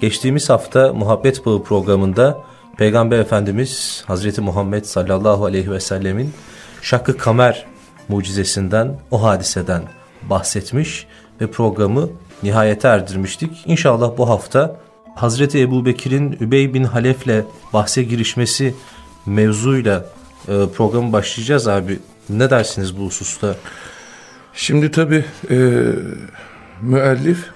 Geçtiğimiz hafta Muhabbet Bağı programında Peygamber Efendimiz Hazreti Muhammed sallallahu aleyhi ve sellemin Şakkı Kamer mucizesinden, o hadiseden bahsetmiş ve programı nihayete erdirmiştik. İnşallah bu hafta Hazreti Ebu Bekir'in Übey bin Halef'le bahse girişmesi mevzuyla e, programı başlayacağız abi. Ne dersiniz bu hususta? Şimdi tabi e, müellif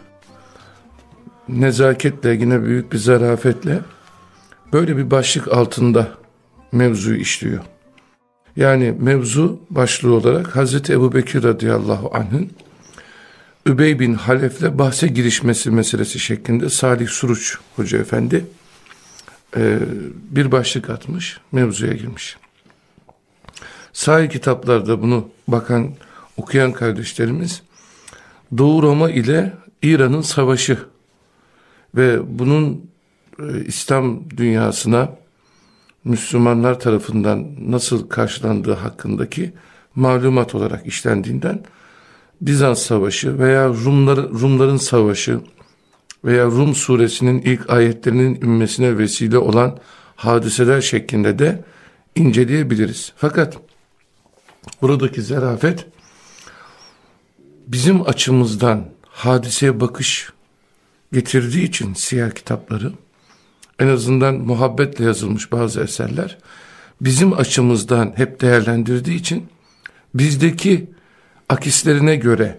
nezaketle yine büyük bir zarafetle böyle bir başlık altında mevzuyu işliyor. Yani mevzu başlığı olarak Hazreti Ebu Bekir radıyallahu anh'ın Übey bin Halef'le bahse girişmesi meselesi şeklinde Salih Suruç Hoca Efendi e, bir başlık atmış, mevzuya girmiş. Sahih kitaplarda bunu bakan, okuyan kardeşlerimiz Doğu Roma ile İran'ın savaşı ve bunun e, İslam dünyasına Müslümanlar tarafından nasıl karşılandığı hakkındaki malumat olarak işlendiğinden Bizans Savaşı veya Rumlar, Rumların Savaşı veya Rum suresinin ilk ayetlerinin inmesine vesile olan hadiseler şeklinde de inceleyebiliriz. Fakat buradaki zarafet bizim açımızdan hadiseye bakış getirdiği için siyah kitapları en azından muhabbetle yazılmış bazı eserler bizim açımızdan hep değerlendirdiği için bizdeki akislerine göre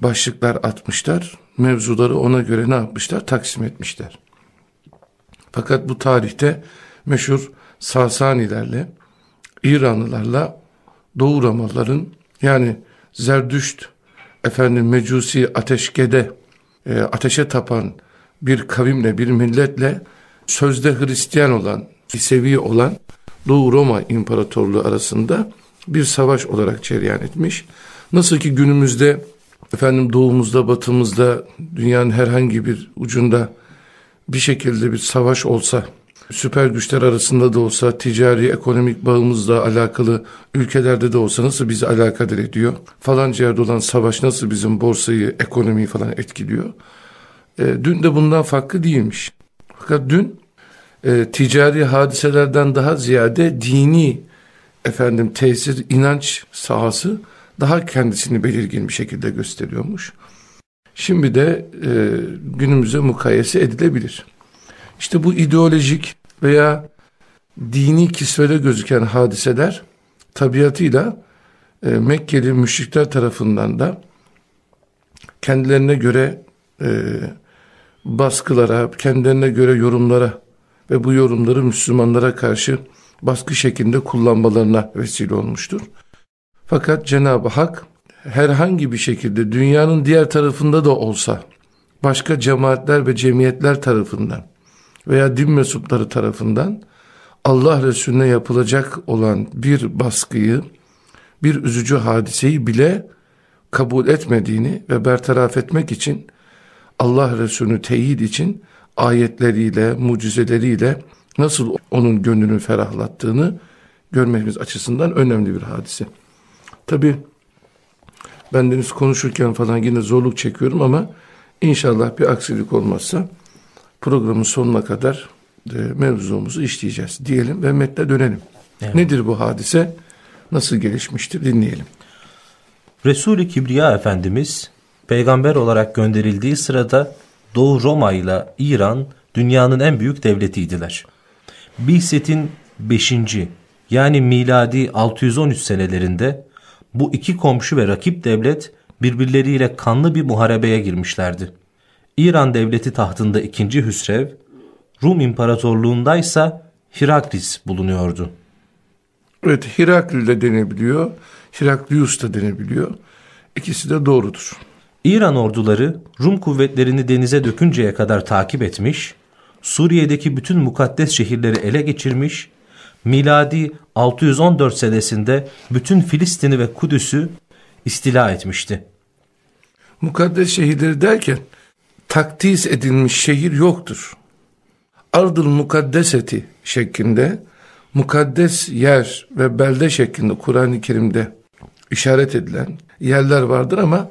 başlıklar atmışlar. Mevzuları ona göre ne yapmışlar? Taksim etmişler. Fakat bu tarihte meşhur Sasanilerle, İranlılarla Doğu Ramaların yani Zerdüşt, efendim Mecusi ateşkede, e, ateşe tapan bir kavimle, bir milletle sözde Hristiyan olan, seviye olan Doğu Roma İmparatorluğu arasında bir savaş olarak cereyan etmiş. Nasıl ki günümüzde efendim doğumuzda, batımızda, dünyanın herhangi bir ucunda bir şekilde bir savaş olsa, süper güçler arasında da olsa, ticari, ekonomik bağımızla alakalı ülkelerde de olsa nasıl bizi alakadar ediyor? Falanca yerde olan savaş nasıl bizim borsayı, ekonomiyi falan etkiliyor? E, dün de bundan farklı değilmiş. Fakat dün e, ticari hadiselerden daha ziyade dini efendim tesir, inanç sahası daha kendisini belirgin bir şekilde gösteriyormuş. Şimdi de e, günümüze mukayese edilebilir. İşte bu ideolojik veya dini kisvede gözüken hadiseler tabiatıyla e, Mekkeli müşrikler tarafından da kendilerine göre e, baskılara, kendilerine göre yorumlara ve bu yorumları Müslümanlara karşı baskı şeklinde kullanmalarına vesile olmuştur. Fakat Cenab-ı Hak herhangi bir şekilde dünyanın diğer tarafında da olsa başka cemaatler ve cemiyetler tarafından veya din mensupları tarafından Allah Resulüne yapılacak olan bir baskıyı, bir üzücü hadiseyi bile kabul etmediğini ve bertaraf etmek için Allah Resulü'nü teyit için ayetleriyle, mucizeleriyle nasıl onun gönlünü ferahlattığını görmemiz açısından önemli bir hadise. Tabi ben deniz konuşurken falan yine zorluk çekiyorum ama inşallah bir aksilik olmazsa programın sonuna kadar e, mevzumuzu işleyeceğiz diyelim ve metne dönelim. Evet. Nedir bu hadise? Nasıl gelişmiştir dinleyelim. Resul-i Kibriya Efendimiz peygamber olarak gönderildiği sırada Doğu Roma ile İran dünyanın en büyük devletiydiler. Bihset'in 5. yani miladi 613 senelerinde bu iki komşu ve rakip devlet birbirleriyle kanlı bir muharebeye girmişlerdi. İran devleti tahtında ikinci Hüsrev, Rum İmparatorluğundaysa Hiraklis bulunuyordu. Evet Hirakli de denebiliyor, Hiraklius da denebiliyor. İkisi de doğrudur. İran orduları Rum kuvvetlerini denize dökünceye kadar takip etmiş, Suriye'deki bütün mukaddes şehirleri ele geçirmiş miladi 614 senesinde bütün Filistin'i ve Kudüs'ü istila etmişti. Mukaddes şehirleri derken takdis edilmiş şehir yoktur. Ardıl mukaddeseti şeklinde mukaddes yer ve belde şeklinde Kur'an-ı Kerim'de işaret edilen yerler vardır ama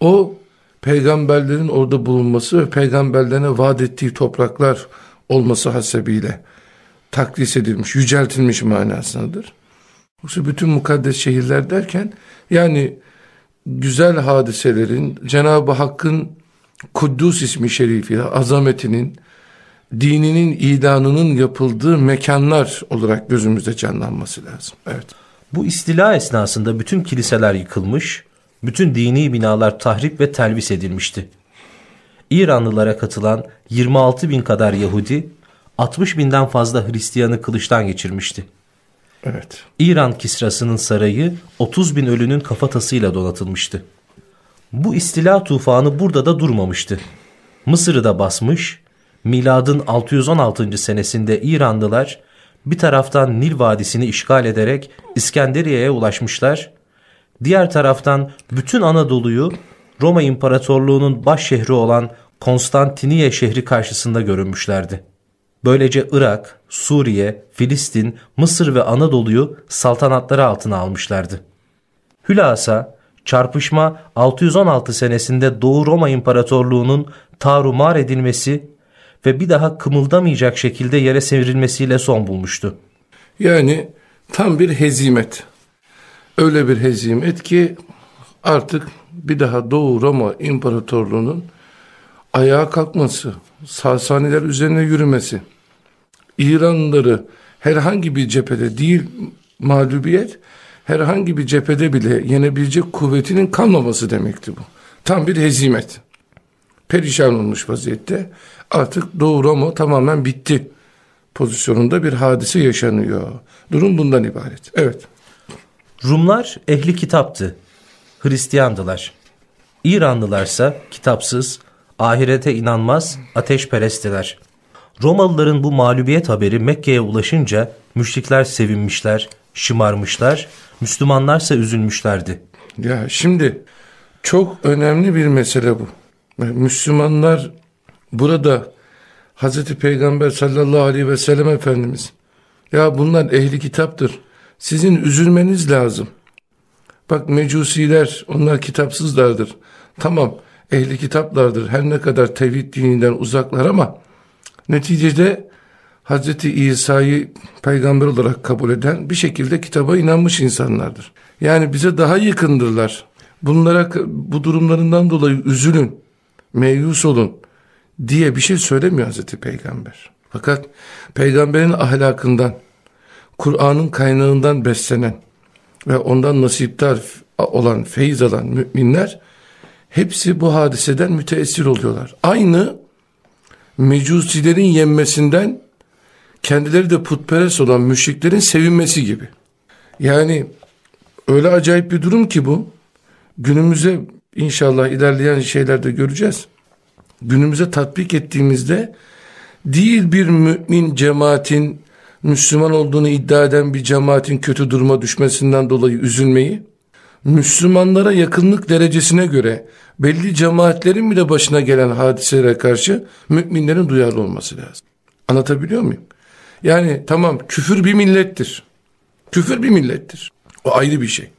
o peygamberlerin orada bulunması ve peygamberlerine vaat ettiği topraklar olması hasebiyle takdis edilmiş, yüceltilmiş manasındadır. Yoksa bütün mukaddes şehirler derken yani güzel hadiselerin Cenab-ı Hakk'ın Kuddus ismi şerifiyle azametinin dininin ilanının yapıldığı mekanlar olarak gözümüzde canlanması lazım. Evet. Bu istila esnasında bütün kiliseler yıkılmış, bütün dini binalar tahrip ve telvis edilmişti. İranlılara katılan 26 bin kadar Yahudi, 60 binden fazla Hristiyanı kılıçtan geçirmişti. Evet. İran Kisrası'nın sarayı 30 bin ölünün kafatasıyla donatılmıştı. Bu istila tufanı burada da durmamıştı. Mısır'ı da basmış, miladın 616. senesinde İranlılar bir taraftan Nil Vadisi'ni işgal ederek İskenderiye'ye ulaşmışlar, diğer taraftan bütün Anadolu'yu Roma İmparatorluğu'nun baş şehri olan Konstantiniye şehri karşısında görünmüşlerdi. Böylece Irak, Suriye, Filistin, Mısır ve Anadolu'yu saltanatları altına almışlardı. Hülasa, çarpışma 616 senesinde Doğu Roma İmparatorluğu'nun tarumar edilmesi ve bir daha kımıldamayacak şekilde yere sevirilmesiyle son bulmuştu. Yani tam bir hezimet. Öyle bir hezimet ki artık bir daha Doğu Roma İmparatorluğu'nun ayağa kalkması, Sasaniler üzerine yürümesi, İranlıları herhangi bir cephede değil mağlubiyet, herhangi bir cephede bile yenebilecek kuvvetinin kalmaması demekti bu. Tam bir hezimet. Perişan olmuş vaziyette. Artık Doğu Roma tamamen bitti pozisyonunda bir hadise yaşanıyor. Durum bundan ibaret. Evet. Rumlar ehli kitaptı. Hristiyandılar. İranlılarsa kitapsız, ahirete inanmaz, ateşperesttiler. Romalıların bu mağlubiyet haberi Mekke'ye ulaşınca müşrikler sevinmişler, şımarmışlar, Müslümanlarsa üzülmüşlerdi. Ya şimdi çok önemli bir mesele bu. Müslümanlar burada Hazreti Peygamber sallallahu aleyhi ve sellem Efendimiz ya bunlar ehli kitaptır. Sizin üzülmeniz lazım. Bak mecusiler onlar kitapsızlardır. Tamam ehli kitaplardır. Her ne kadar tevhid dininden uzaklar ama neticede Hazreti İsa'yı peygamber olarak kabul eden bir şekilde kitaba inanmış insanlardır. Yani bize daha yakındırlar. Bunlara bu durumlarından dolayı üzülün, meyus olun diye bir şey söylemiyor Hazreti Peygamber. Fakat peygamberin ahlakından, Kur'an'ın kaynağından beslenen ve ondan nasiptar olan, feyiz alan müminler hepsi bu hadiseden müteessir oluyorlar. Aynı mecusilerin yenmesinden kendileri de putperest olan müşriklerin sevinmesi gibi. Yani öyle acayip bir durum ki bu. Günümüze inşallah ilerleyen şeylerde göreceğiz. Günümüze tatbik ettiğimizde değil bir mümin cemaatin Müslüman olduğunu iddia eden bir cemaatin kötü duruma düşmesinden dolayı üzülmeyi, Müslümanlara yakınlık derecesine göre belli cemaatlerin bile başına gelen hadiselere karşı müminlerin duyarlı olması lazım. Anlatabiliyor muyum? Yani tamam küfür bir millettir. Küfür bir millettir. O ayrı bir şey.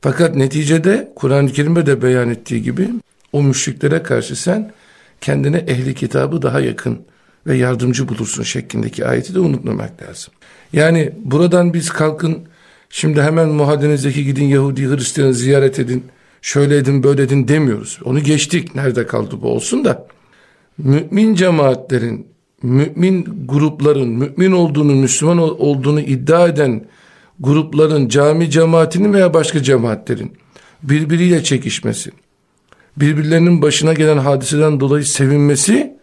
Fakat neticede Kur'an-ı Kerim'de de beyan ettiği gibi o müşriklere karşı sen kendine ehli kitabı daha yakın ve yardımcı bulursun şeklindeki ayeti de unutmamak lazım. Yani buradan biz kalkın şimdi hemen muhadenizdeki gidin Yahudi Hristiyanı ziyaret edin şöyle edin böyle edin demiyoruz. Onu geçtik nerede kaldı bu olsun da mümin cemaatlerin mümin grupların mümin olduğunu Müslüman olduğunu iddia eden grupların cami cemaatinin veya başka cemaatlerin birbiriyle çekişmesi birbirlerinin başına gelen hadiseden dolayı sevinmesi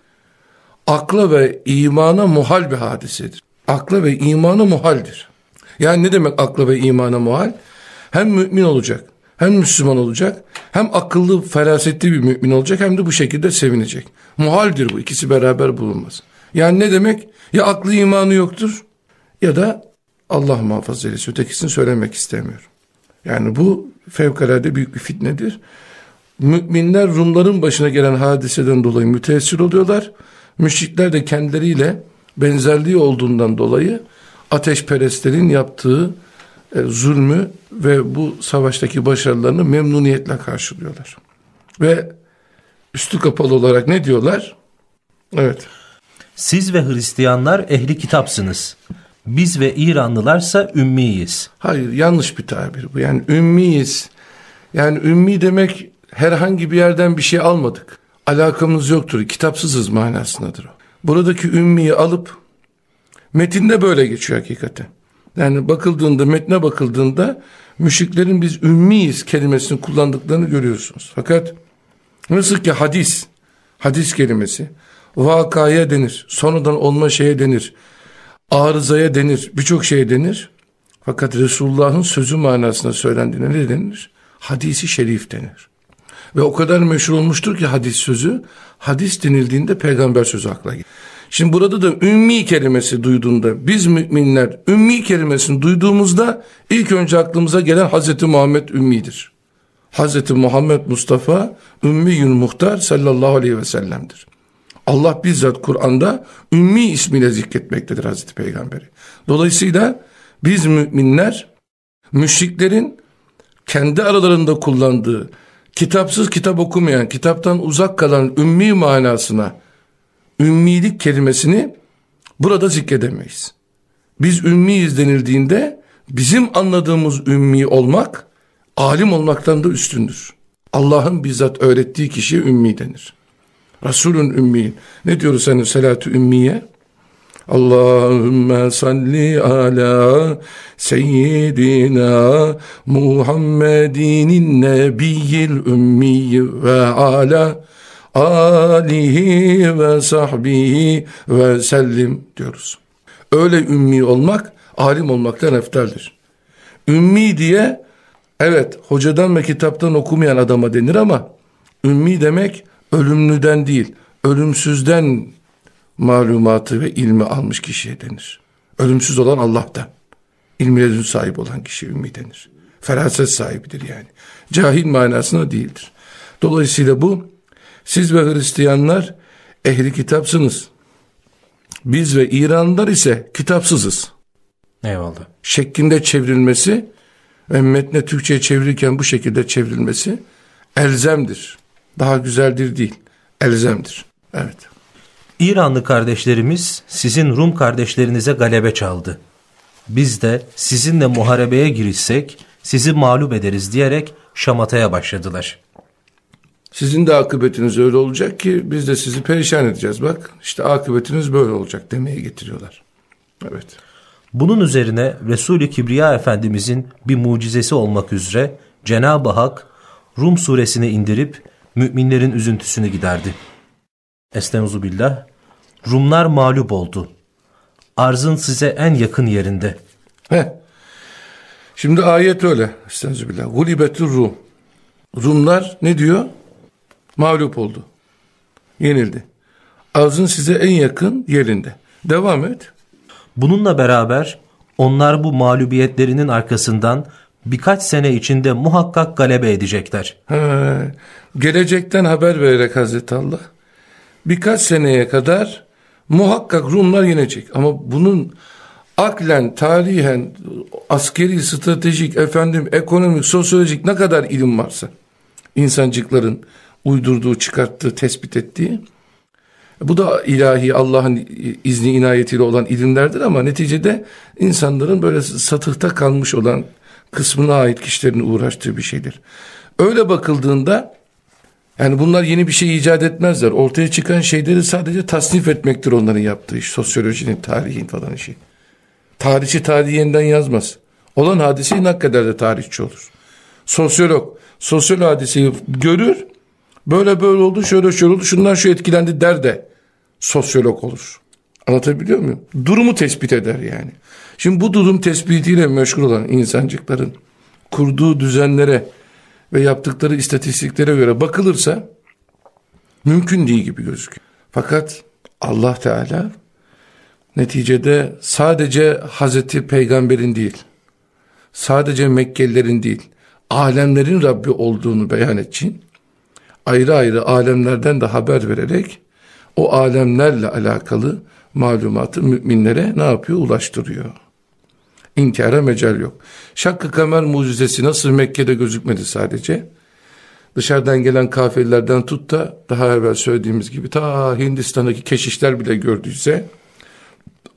akla ve imana muhal bir hadisedir. Akla ve imana muhaldir. Yani ne demek akla ve imana muhal? Hem mümin olacak, hem Müslüman olacak, hem akıllı, ferasetli bir mümin olacak, hem de bu şekilde sevinecek. Muhaldir bu, ikisi beraber bulunmaz. Yani ne demek? Ya aklı imanı yoktur, ya da Allah muhafaza eylesin, ötekisini söylemek istemiyorum. Yani bu fevkalade büyük bir fitnedir. Müminler Rumların başına gelen hadiseden dolayı müteessir oluyorlar. Müşrikler de kendileriyle benzerliği olduğundan dolayı ateşperestlerin yaptığı e, zulmü ve bu savaştaki başarılarını memnuniyetle karşılıyorlar. Ve üstü kapalı olarak ne diyorlar? Evet. Siz ve Hristiyanlar ehli kitapsınız. Biz ve İranlılarsa ümmiyiz. Hayır yanlış bir tabir bu. Yani ümmiyiz. Yani ümmi demek herhangi bir yerden bir şey almadık. Alakamız yoktur. Kitapsızız manasındadır o. Buradaki ümmiyi alıp metinde böyle geçiyor hakikaten. Yani bakıldığında metne bakıldığında müşriklerin biz ümmiyiz kelimesini kullandıklarını görüyorsunuz. Fakat nasıl ki hadis, hadis kelimesi vakaya denir, sonradan olma şeye denir, arızaya denir, birçok şeye denir. Fakat Resulullah'ın sözü manasında söylendiğine ne denir? Hadisi şerif denir. Ve o kadar meşhur olmuştur ki hadis sözü, hadis denildiğinde peygamber sözü akla gelir. Şimdi burada da ümmi kelimesi duyduğunda biz müminler ümmi kelimesini duyduğumuzda ilk önce aklımıza gelen Hazreti Muhammed ümmidir. Hazreti Muhammed Mustafa ümmiyün muhtar sallallahu aleyhi ve sellem'dir. Allah bizzat Kur'an'da ümmi ismiyle zikretmektedir Hazreti Peygamberi. Dolayısıyla biz müminler müşriklerin kendi aralarında kullandığı kitapsız kitap okumayan, kitaptan uzak kalan ümmi manasına ümmilik kelimesini burada zikredemeyiz. Biz ümmiyiz denildiğinde bizim anladığımız ümmi olmak alim olmaktan da üstündür. Allah'ın bizzat öğrettiği kişiye ümmi denir. Resulün ümmi. Ne diyoruz hani salatü ümmiye? Allahümme salli ala seyyidina Muhammedinin nebiyyil ümmi ve ala alihi ve sahbihi ve sellim diyoruz. Öyle ümmi olmak alim olmaktan eftaldir. Ümmi diye evet hocadan ve kitaptan okumayan adama denir ama ümmi demek ölümlüden değil ölümsüzden malumatı ve ilmi almış kişiye denir. Ölümsüz olan Allah'tan. İlmi sahibi olan kişi ümmi denir. Feraset sahibidir yani. Cahil manasına değildir. Dolayısıyla bu siz ve Hristiyanlar ehli kitapsınız. Biz ve İranlılar ise kitapsızız. Eyvallah. Şeklinde çevrilmesi ve metne Türkçe'ye çevirirken bu şekilde çevrilmesi elzemdir. Daha güzeldir değil. Elzemdir. Evet. İranlı kardeşlerimiz sizin Rum kardeşlerinize galebe çaldı. Biz de sizinle muharebeye girişsek sizi mağlup ederiz diyerek şamataya başladılar. Sizin de akıbetiniz öyle olacak ki biz de sizi perişan edeceğiz. Bak işte akıbetiniz böyle olacak demeye getiriyorlar. Evet. Bunun üzerine Resul-i Kibriya Efendimizin bir mucizesi olmak üzere Cenab-ı Hak Rum suresini indirip müminlerin üzüntüsünü giderdi. Estaizu billah. Rumlar mağlup oldu. Arzın size en yakın yerinde. Heh. Şimdi ayet öyle. Estaizu billah. Gulibetur Rum. Rumlar ne diyor? Mağlup oldu. Yenildi. Arzın size en yakın yerinde. Devam et. Bununla beraber onlar bu mağlubiyetlerinin arkasından birkaç sene içinde muhakkak galebe edecekler. Ha, gelecekten haber vererek Hazreti Allah birkaç seneye kadar muhakkak Rumlar yenecek. Ama bunun aklen, tarihen, askeri, stratejik, efendim, ekonomik, sosyolojik ne kadar ilim varsa insancıkların uydurduğu, çıkarttığı, tespit ettiği bu da ilahi Allah'ın izni inayetiyle olan ilimlerdir ama neticede insanların böyle satıhta kalmış olan kısmına ait kişilerin uğraştığı bir şeydir. Öyle bakıldığında yani bunlar yeni bir şey icat etmezler. Ortaya çıkan şeyleri sadece tasnif etmektir onların yaptığı iş. Sosyolojinin, tarihin falan işi. Tarihçi tarihi yeniden yazmaz. Olan hadiseyi nakleder de tarihçi olur. Sosyolog, sosyal hadiseyi görür. Böyle böyle oldu, şöyle şöyle oldu, şundan şu etkilendi der de sosyolog olur. Anlatabiliyor muyum? Durumu tespit eder yani. Şimdi bu durum tespitiyle meşgul olan insancıkların kurduğu düzenlere ve yaptıkları istatistiklere göre bakılırsa mümkün değil gibi gözüküyor. Fakat Allah Teala neticede sadece Hazreti Peygamber'in değil, sadece Mekkelilerin değil, alemlerin Rabbi olduğunu beyan için ayrı ayrı alemlerden de haber vererek o alemlerle alakalı malumatı müminlere ne yapıyor? Ulaştırıyor. İnkara mecal yok. Şakkı kamer mucizesi nasıl Mekke'de gözükmedi sadece. dışarıdan gelen kafirlerden tut da daha evvel söylediğimiz gibi ta Hindistan'daki keşişler bile gördüyse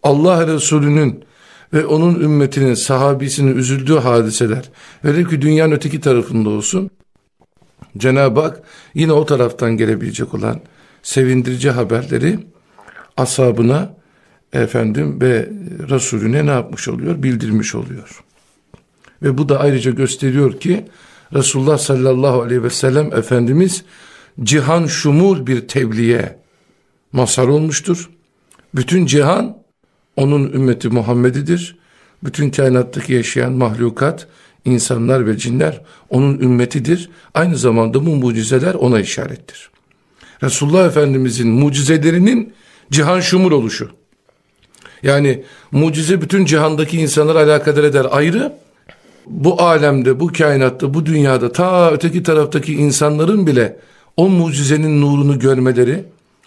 Allah Resulü'nün ve onun ümmetinin sahabisinin üzüldüğü hadiseler velev ki dünyanın öteki tarafında olsun Cenab-ı Hak yine o taraftan gelebilecek olan sevindirici haberleri ashabına efendim ve Resulüne ne yapmış oluyor? Bildirmiş oluyor. Ve bu da ayrıca gösteriyor ki Resulullah sallallahu aleyhi ve sellem Efendimiz cihan şumul bir tebliğe mazhar olmuştur. Bütün cihan onun ümmeti Muhammed'idir. Bütün kainattaki yaşayan mahlukat, insanlar ve cinler onun ümmetidir. Aynı zamanda bu mucizeler ona işarettir. Resulullah Efendimizin mucizelerinin cihan şumul oluşu. Yani mucize bütün cihandaki insanları alakadar eder ayrı. Bu alemde, bu kainatta, bu dünyada ta öteki taraftaki insanların bile o mucizenin nurunu görmeleri,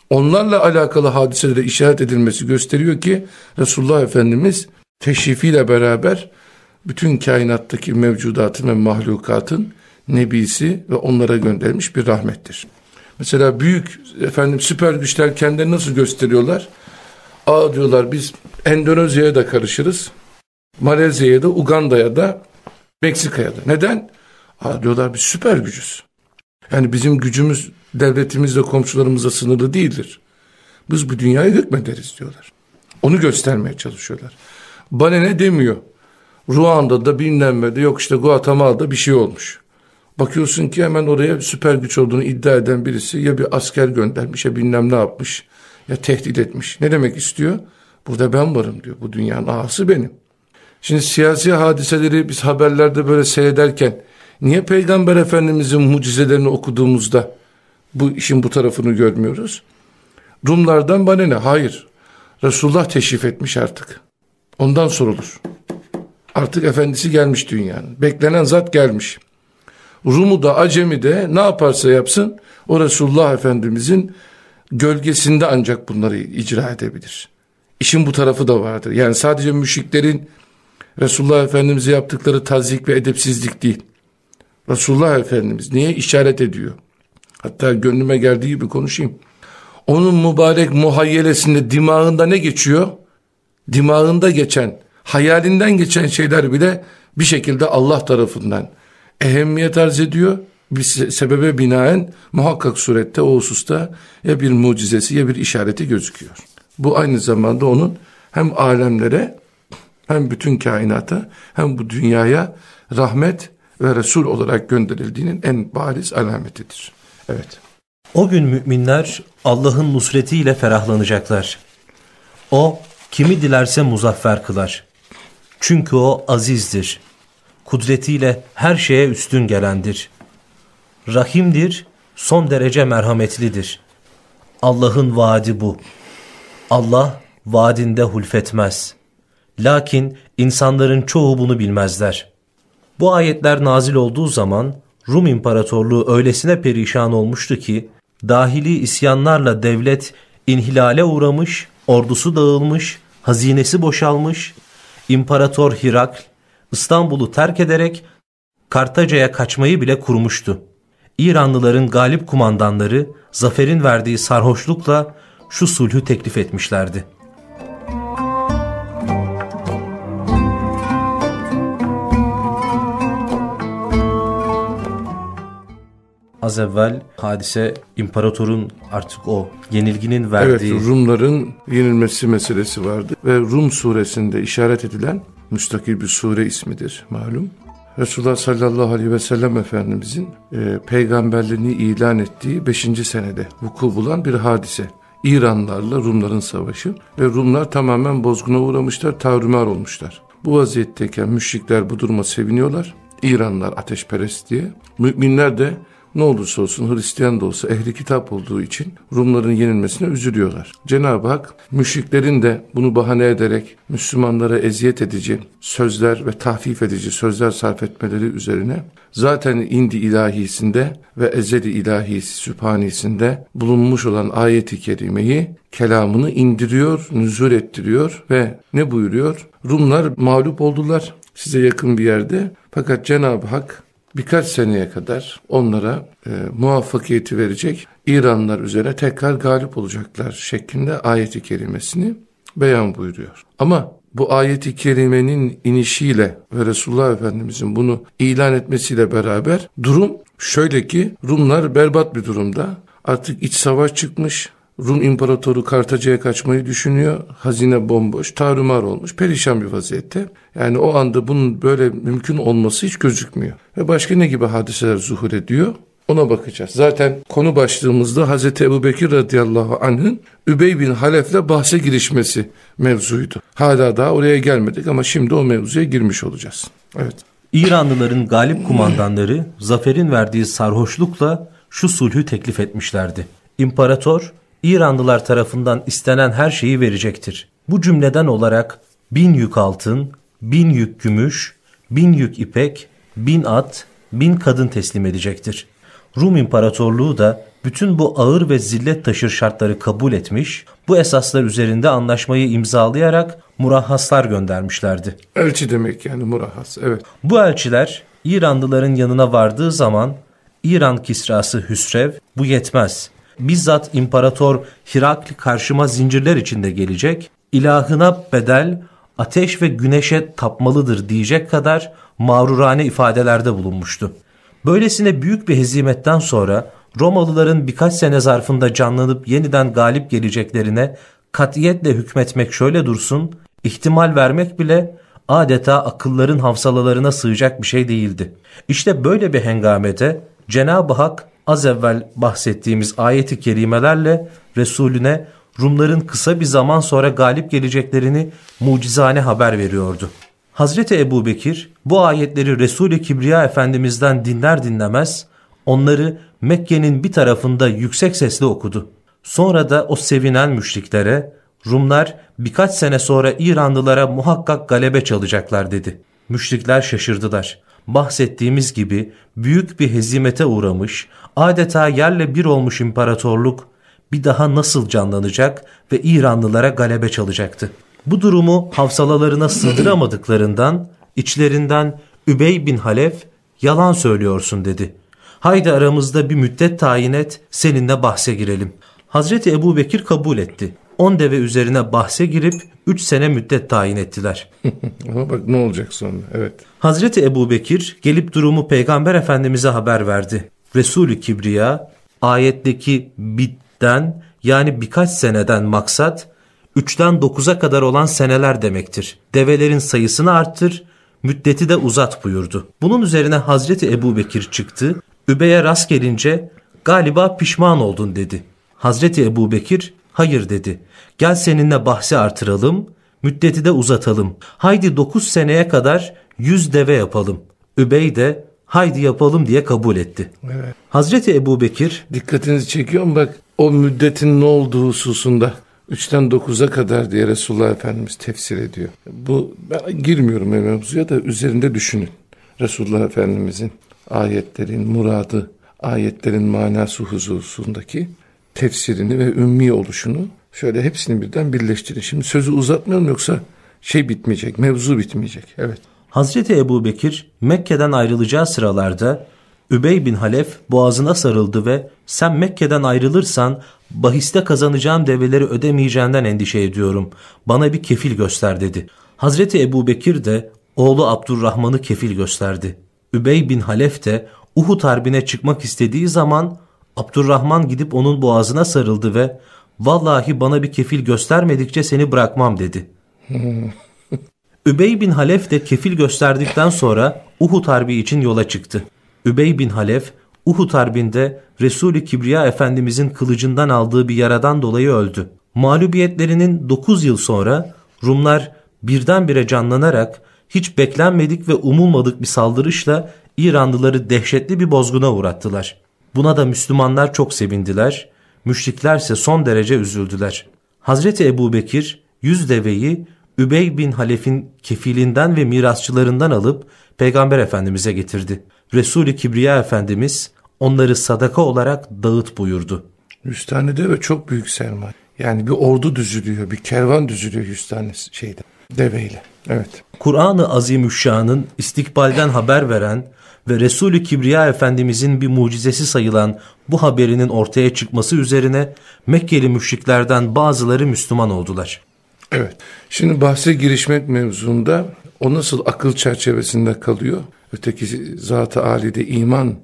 onlarla alakalı hadiselere işaret edilmesi gösteriyor ki Resulullah Efendimiz teşrifiyle beraber bütün kainattaki mevcudatın ve mahlukatın nebisi ve onlara göndermiş bir rahmettir. Mesela büyük efendim süper güçler kendilerini nasıl gösteriyorlar? Aa diyorlar biz Endonezya'ya da karışırız. Malezya'ya da, Uganda'ya da, Meksika'ya da. Neden? Aa diyorlar biz süper gücüz. Yani bizim gücümüz devletimizle komşularımızla sınırlı değildir. Biz bu dünyayı hükmederiz diyorlar. Onu göstermeye çalışıyorlar. Bana ne demiyor? Ruanda'da bilmem yok işte Guatemala'da bir şey olmuş. Bakıyorsun ki hemen oraya süper güç olduğunu iddia eden birisi ya bir asker göndermiş ya bilmem ne yapmış ya tehdit etmiş. Ne demek istiyor? Burada ben varım diyor. Bu dünyanın ağası benim. Şimdi siyasi hadiseleri biz haberlerde böyle seyrederken niye Peygamber Efendimizin mucizelerini okuduğumuzda bu işin bu tarafını görmüyoruz? Rumlardan bana ne? Hayır. Resulullah teşrif etmiş artık. Ondan sorulur. Artık efendisi gelmiş dünyanın. Beklenen zat gelmiş. Rum'u da Acemi de ne yaparsa yapsın o Resulullah Efendimizin gölgesinde ancak bunları icra edebilir. İşin bu tarafı da vardır. Yani sadece müşriklerin Resulullah Efendimiz'e yaptıkları tazik ve edepsizlik değil. Resulullah Efendimiz niye işaret ediyor? Hatta gönlüme geldiği gibi konuşayım. Onun mübarek muhayyelesinde dimağında ne geçiyor? Dimağında geçen, hayalinden geçen şeyler bile bir şekilde Allah tarafından ehemmiyet arz ediyor. Bir sebebe binaen muhakkak surette o hususta ya bir mucizesi ya bir işareti gözüküyor. Bu aynı zamanda onun hem alemlere hem bütün kainata hem bu dünyaya rahmet ve Resul olarak gönderildiğinin en bariz alametidir. Evet. O gün müminler Allah'ın nusretiyle ferahlanacaklar. O kimi dilerse muzaffer kılar. Çünkü o azizdir. Kudretiyle her şeye üstün gelendir. Rahimdir, son derece merhametlidir. Allah'ın vaadi bu. Allah vaadinde hulfetmez. Lakin insanların çoğu bunu bilmezler. Bu ayetler nazil olduğu zaman Rum İmparatorluğu öylesine perişan olmuştu ki dahili isyanlarla devlet inhilale uğramış, ordusu dağılmış, hazinesi boşalmış, İmparator Hirakl İstanbul'u terk ederek Kartaca'ya kaçmayı bile kurmuştu. İranlıların galip kumandanları zaferin verdiği sarhoşlukla şu sulhü teklif etmişlerdi. Az evvel hadise imparatorun artık o yenilginin verdiği... Evet Rumların yenilmesi meselesi vardı ve Rum suresinde işaret edilen müstakil bir sure ismidir malum. Resulullah sallallahu aleyhi ve sellem Efendimizin e, peygamberliğini ilan ettiği 5. senede vuku bulan bir hadise. İranlarla Rumların savaşı ve Rumlar tamamen bozguna uğramışlar, tavrümar olmuşlar. Bu vaziyetteyken müşrikler bu duruma seviniyorlar. İranlar ateşperest diye. Müminler de ne olursa olsun Hristiyan da olsa ehli kitap olduğu için Rumların yenilmesine üzülüyorlar. Cenab-ı Hak müşriklerin de bunu bahane ederek Müslümanlara eziyet edici sözler ve tahfif edici sözler sarf etmeleri üzerine zaten indi ilahisinde ve ezeli ilahisi sübhanisinde bulunmuş olan ayeti kerimeyi kelamını indiriyor, nüzul ettiriyor ve ne buyuruyor? Rumlar mağlup oldular size yakın bir yerde fakat Cenab-ı Hak birkaç seneye kadar onlara e, muvaffakiyeti verecek İranlılar üzerine tekrar galip olacaklar şeklinde ayeti kerimesini beyan buyuruyor. Ama bu ayeti kerimenin inişiyle ve Resulullah Efendimizin bunu ilan etmesiyle beraber durum şöyle ki Rumlar berbat bir durumda. Artık iç savaş çıkmış. Rum İmparatoru Kartaca'ya kaçmayı düşünüyor. Hazine bomboş, tarumar olmuş, perişan bir vaziyette. Yani o anda bunun böyle mümkün olması hiç gözükmüyor. Ve başka ne gibi hadiseler zuhur ediyor? Ona bakacağız. Zaten konu başlığımızda Hazreti Ebu Bekir radıyallahu anh'ın Übey bin Halef'le bahse girişmesi mevzuydu. Hala daha oraya gelmedik ama şimdi o mevzuya girmiş olacağız. Evet. İranlıların galip kumandanları zaferin verdiği sarhoşlukla şu sulhü teklif etmişlerdi. İmparator İranlılar tarafından istenen her şeyi verecektir. Bu cümleden olarak bin yük altın, bin yük gümüş, bin yük ipek, bin at, bin kadın teslim edecektir. Rum İmparatorluğu da bütün bu ağır ve zillet taşır şartları kabul etmiş, bu esaslar üzerinde anlaşmayı imzalayarak murahhaslar göndermişlerdi. Elçi demek yani murahhas, evet. Bu elçiler İranlıların yanına vardığı zaman İran kisrası Hüsrev bu yetmez. Bizzat İmparator Hirakli karşıma zincirler içinde gelecek, ilahına bedel ateş ve güneşe tapmalıdır diyecek kadar mağrurane ifadelerde bulunmuştu. Böylesine büyük bir hezimetten sonra Romalıların birkaç sene zarfında canlanıp yeniden galip geleceklerine katiyetle hükmetmek şöyle dursun, ihtimal vermek bile adeta akılların hafsalalarına sığacak bir şey değildi. İşte böyle bir hengamede Cenab-ı Hak az evvel bahsettiğimiz ayeti kerimelerle Resulüne Rumların kısa bir zaman sonra galip geleceklerini mucizane haber veriyordu. Hazreti Ebu Bekir bu ayetleri Resul-i Kibriya Efendimiz'den dinler dinlemez onları Mekke'nin bir tarafında yüksek sesle okudu. Sonra da o sevinen müşriklere Rumlar birkaç sene sonra İranlılara muhakkak galebe çalacaklar dedi. Müşrikler şaşırdılar. Bahsettiğimiz gibi büyük bir hezimete uğramış, adeta yerle bir olmuş imparatorluk bir daha nasıl canlanacak ve İranlılara galebe çalacaktı. Bu durumu havsalalarına sığdıramadıklarından içlerinden Übey bin Halef yalan söylüyorsun dedi. Haydi aramızda bir müddet tayin et seninle bahse girelim. Hazreti Ebu Bekir kabul etti. 10 deve üzerine bahse girip 3 sene müddet tayin ettiler. Ama bak ne olacak sonra evet. Hazreti Ebu Bekir gelip durumu Peygamber Efendimiz'e haber verdi. Resulü Kibriya ayetteki bitten yani birkaç seneden maksat 3'ten 9'a kadar olan seneler demektir. Develerin sayısını arttır, müddeti de uzat buyurdu. Bunun üzerine Hazreti Ebu Bekir çıktı, Übey'e rast gelince galiba pişman oldun dedi. Hazreti Ebu Bekir hayır dedi. Gel seninle bahsi artıralım, müddeti de uzatalım. Haydi 9 seneye kadar 100 deve yapalım. Übey de haydi yapalım diye kabul etti. Evet. Hazreti Ebu Bekir dikkatinizi çekiyor mu bak o müddetin ne olduğu hususunda 3'ten 9'a kadar diye Resulullah Efendimiz tefsir ediyor. Bu ben girmiyorum mevzuya da üzerinde düşünün. Resulullah Efendimizin ayetlerin muradı, ayetlerin manası hususundaki tefsirini ve ümmi oluşunu şöyle hepsini birden birleştirin. Şimdi sözü uzatmayalım yoksa şey bitmeyecek, mevzu bitmeyecek. Evet. Hazreti Ebu Bekir Mekke'den ayrılacağı sıralarda Übey bin Halef boğazına sarıldı ve sen Mekke'den ayrılırsan bahiste kazanacağım develeri ödemeyeceğinden endişe ediyorum. Bana bir kefil göster dedi. Hazreti Ebu Bekir de oğlu Abdurrahman'ı kefil gösterdi. Übey bin Halef de Uhud harbine çıkmak istediği zaman Abdurrahman gidip onun boğazına sarıldı ve vallahi bana bir kefil göstermedikçe seni bırakmam dedi. Übey bin Halef de kefil gösterdikten sonra Uhud harbi için yola çıktı. Übey bin Halef Uhud harbinde Resul-i Kibriya Efendimizin kılıcından aldığı bir yaradan dolayı öldü. Mağlubiyetlerinin 9 yıl sonra Rumlar birdenbire canlanarak hiç beklenmedik ve umulmadık bir saldırışla İranlıları dehşetli bir bozguna uğrattılar. Buna da Müslümanlar çok sevindiler, müşriklerse son derece üzüldüler. Hazreti Ebu Bekir yüz deveyi Übey bin Halef'in kefilinden ve mirasçılarından alıp Peygamber Efendimiz'e getirdi. Resul-i Kibriya Efendimiz onları sadaka olarak dağıt buyurdu. Yüz tane deve çok büyük sermaye. Yani bir ordu düzülüyor, bir kervan düzülüyor yüz tane şeyde. Deveyle. Evet. Kur'an-ı Azimüşşan'ın istikbalden haber veren ve Resulü Kibriya Efendimizin bir mucizesi sayılan bu haberinin ortaya çıkması üzerine Mekkeli müşriklerden bazıları Müslüman oldular. Evet. Şimdi bahse girişmek mevzunda o nasıl akıl çerçevesinde kalıyor? Öteki zat-ı alide iman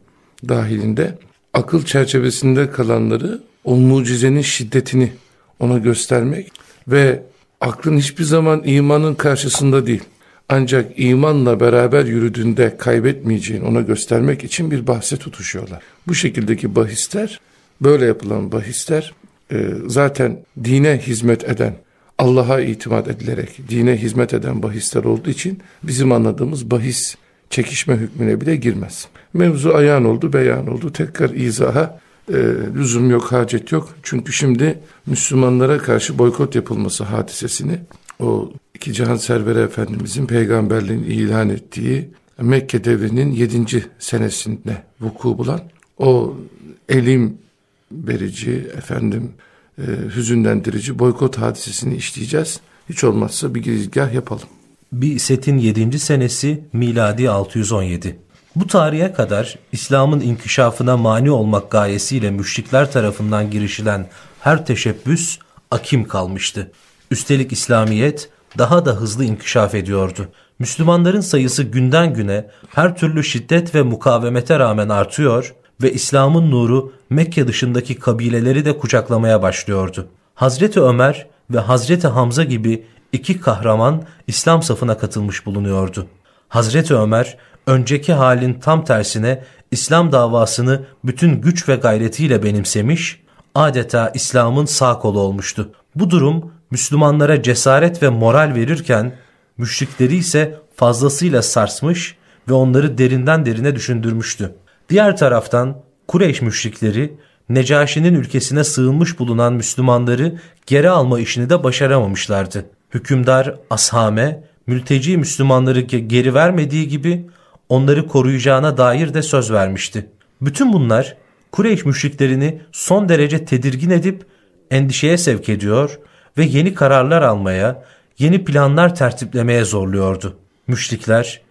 dahilinde akıl çerçevesinde kalanları o mucizenin şiddetini ona göstermek ve aklın hiçbir zaman imanın karşısında değil. Ancak imanla beraber yürüdüğünde kaybetmeyeceğini ona göstermek için bir bahse tutuşuyorlar. Bu şekildeki bahisler, böyle yapılan bahisler e, zaten dine hizmet eden, Allah'a itimat edilerek dine hizmet eden bahisler olduğu için bizim anladığımız bahis çekişme hükmüne bile girmez. Mevzu ayağın oldu, beyan oldu. Tekrar izaha e, lüzum yok, hacet yok. Çünkü şimdi Müslümanlara karşı boykot yapılması hadisesini o iki cihan serveri efendimizin peygamberliğini ilan ettiği Mekke devrinin yedinci senesinde vuku bulan o elim verici efendim e, hüzünlendirici boykot hadisesini işleyeceğiz. Hiç olmazsa bir girizgah yapalım. Bir setin 7. senesi miladi 617. Bu tarihe kadar İslam'ın inkişafına mani olmak gayesiyle müşrikler tarafından girişilen her teşebbüs akim kalmıştı. Üstelik İslamiyet daha da hızlı inkişaf ediyordu. Müslümanların sayısı günden güne her türlü şiddet ve mukavemete rağmen artıyor ve İslam'ın nuru Mekke dışındaki kabileleri de kucaklamaya başlıyordu. Hazreti Ömer ve Hazreti Hamza gibi iki kahraman İslam safına katılmış bulunuyordu. Hazreti Ömer önceki halin tam tersine İslam davasını bütün güç ve gayretiyle benimsemiş, adeta İslam'ın sağ kolu olmuştu. Bu durum Müslümanlara cesaret ve moral verirken müşrikleri ise fazlasıyla sarsmış ve onları derinden derine düşündürmüştü. Diğer taraftan Kureyş müşrikleri Necaşi'nin ülkesine sığınmış bulunan Müslümanları geri alma işini de başaramamışlardı. Hükümdar Ashame mülteci Müslümanları geri vermediği gibi onları koruyacağına dair de söz vermişti. Bütün bunlar Kureyş müşriklerini son derece tedirgin edip endişeye sevk ediyor ve yeni kararlar almaya, yeni planlar tertiplemeye zorluyordu. Müşrikler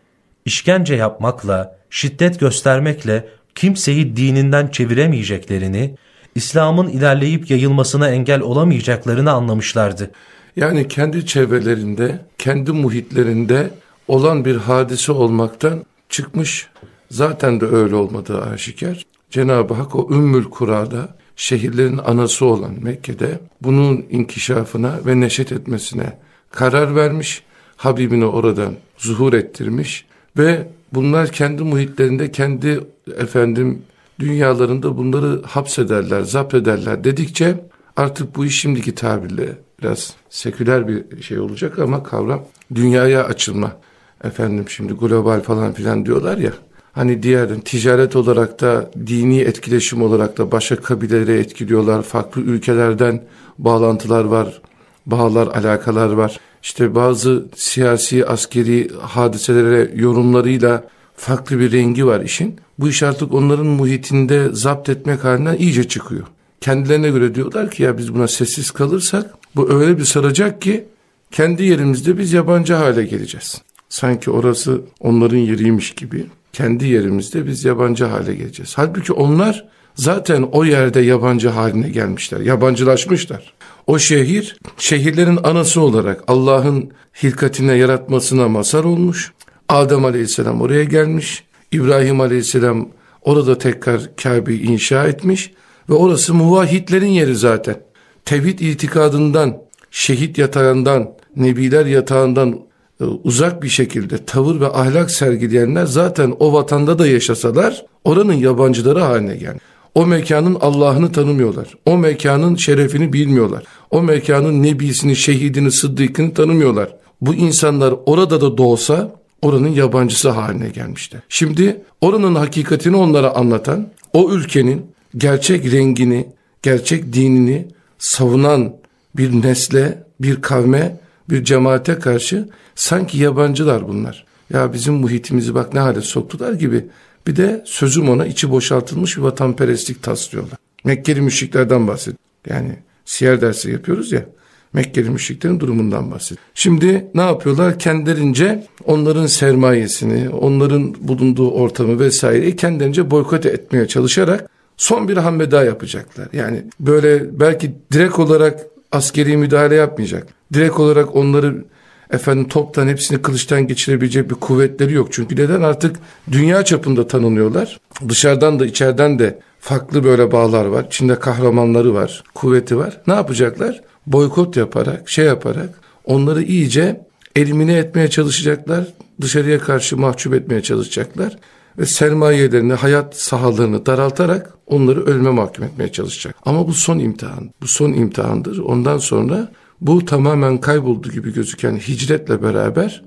işkence yapmakla, şiddet göstermekle kimseyi dininden çeviremeyeceklerini, İslam'ın ilerleyip yayılmasına engel olamayacaklarını anlamışlardı. Yani kendi çevrelerinde, kendi muhitlerinde olan bir hadise olmaktan çıkmış. Zaten de öyle olmadığı aşikar. Cenab-ı Hak o Ümmül Kura'da şehirlerin anası olan Mekke'de bunun inkişafına ve neşet etmesine karar vermiş. Habibini oradan zuhur ettirmiş ve bunlar kendi muhitlerinde kendi efendim dünyalarında bunları hapsederler, zapt ederler dedikçe artık bu iş şimdiki tabirle biraz seküler bir şey olacak ama kavram dünyaya açılma. Efendim şimdi global falan filan diyorlar ya. Hani diğer ticaret olarak da dini etkileşim olarak da başka kabilelere etkiliyorlar. Farklı ülkelerden bağlantılar var, bağlar, alakalar var. İşte bazı siyasi, askeri hadiselere yorumlarıyla farklı bir rengi var işin. Bu iş artık onların muhitinde zapt etmek halinden iyice çıkıyor. Kendilerine göre diyorlar ki ya biz buna sessiz kalırsak bu öyle bir saracak ki kendi yerimizde biz yabancı hale geleceğiz. Sanki orası onların yeriymiş gibi kendi yerimizde biz yabancı hale geleceğiz. Halbuki onlar zaten o yerde yabancı haline gelmişler, yabancılaşmışlar. O şehir, şehirlerin anası olarak Allah'ın hilkatine yaratmasına mazhar olmuş. Adem aleyhisselam oraya gelmiş. İbrahim aleyhisselam orada tekrar Kabe'yi inşa etmiş. Ve orası muvahhidlerin yeri zaten. Tevhid itikadından, şehit yatağından, nebiler yatağından e, uzak bir şekilde tavır ve ahlak sergileyenler zaten o vatanda da yaşasalar oranın yabancıları haline gelmiş. O mekanın Allah'ını tanımıyorlar. O mekanın şerefini bilmiyorlar. O mekanın nebisini, şehidini, sıddıkını tanımıyorlar. Bu insanlar orada da doğsa oranın yabancısı haline gelmişler. Şimdi oranın hakikatini onlara anlatan, o ülkenin gerçek rengini, gerçek dinini savunan bir nesle, bir kavme, bir cemaate karşı sanki yabancılar bunlar. Ya bizim muhitimizi bak ne hale soktular gibi bir de sözüm ona içi boşaltılmış bir vatanperestlik taslıyorlar. Mekkeli müşriklerden bahsediyor. Yani siyer dersi yapıyoruz ya. Mekkeli müşriklerin durumundan bahsediyor. Şimdi ne yapıyorlar? Kendilerince onların sermayesini, onların bulunduğu ortamı vesaireyi kendilerince boykot etmeye çalışarak son bir hamle daha yapacaklar. Yani böyle belki direkt olarak askeri müdahale yapmayacak. Direkt olarak onları efendim toptan hepsini kılıçtan geçirebilecek bir kuvvetleri yok. Çünkü neden artık dünya çapında tanınıyorlar. Dışarıdan da içeriden de farklı böyle bağlar var. İçinde kahramanları var, kuvveti var. Ne yapacaklar? Boykot yaparak, şey yaparak onları iyice elimine etmeye çalışacaklar. Dışarıya karşı mahcup etmeye çalışacaklar. Ve sermayelerini, hayat sahalarını daraltarak onları ölüme mahkum etmeye çalışacak. Ama bu son imtihan. Bu son imtihandır. Ondan sonra bu tamamen kayboldu gibi gözüken hicretle beraber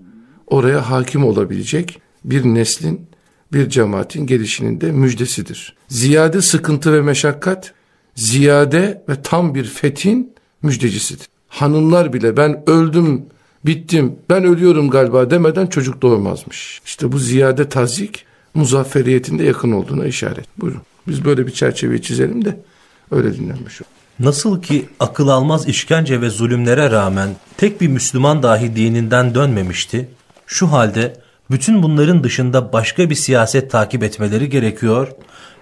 oraya hakim olabilecek bir neslin, bir cemaatin gelişinin de müjdesidir. Ziyade sıkıntı ve meşakkat, ziyade ve tam bir fethin müjdecisidir. Hanımlar bile ben öldüm, bittim, ben ölüyorum galiba demeden çocuk doğurmazmış. İşte bu ziyade tazik, muzafferiyetinde yakın olduğuna işaret. Buyurun. Biz böyle bir çerçeveyi çizelim de öyle dinlenmiş olur. Nasıl ki akıl almaz işkence ve zulümlere rağmen tek bir Müslüman dahi dininden dönmemişti, şu halde bütün bunların dışında başka bir siyaset takip etmeleri gerekiyor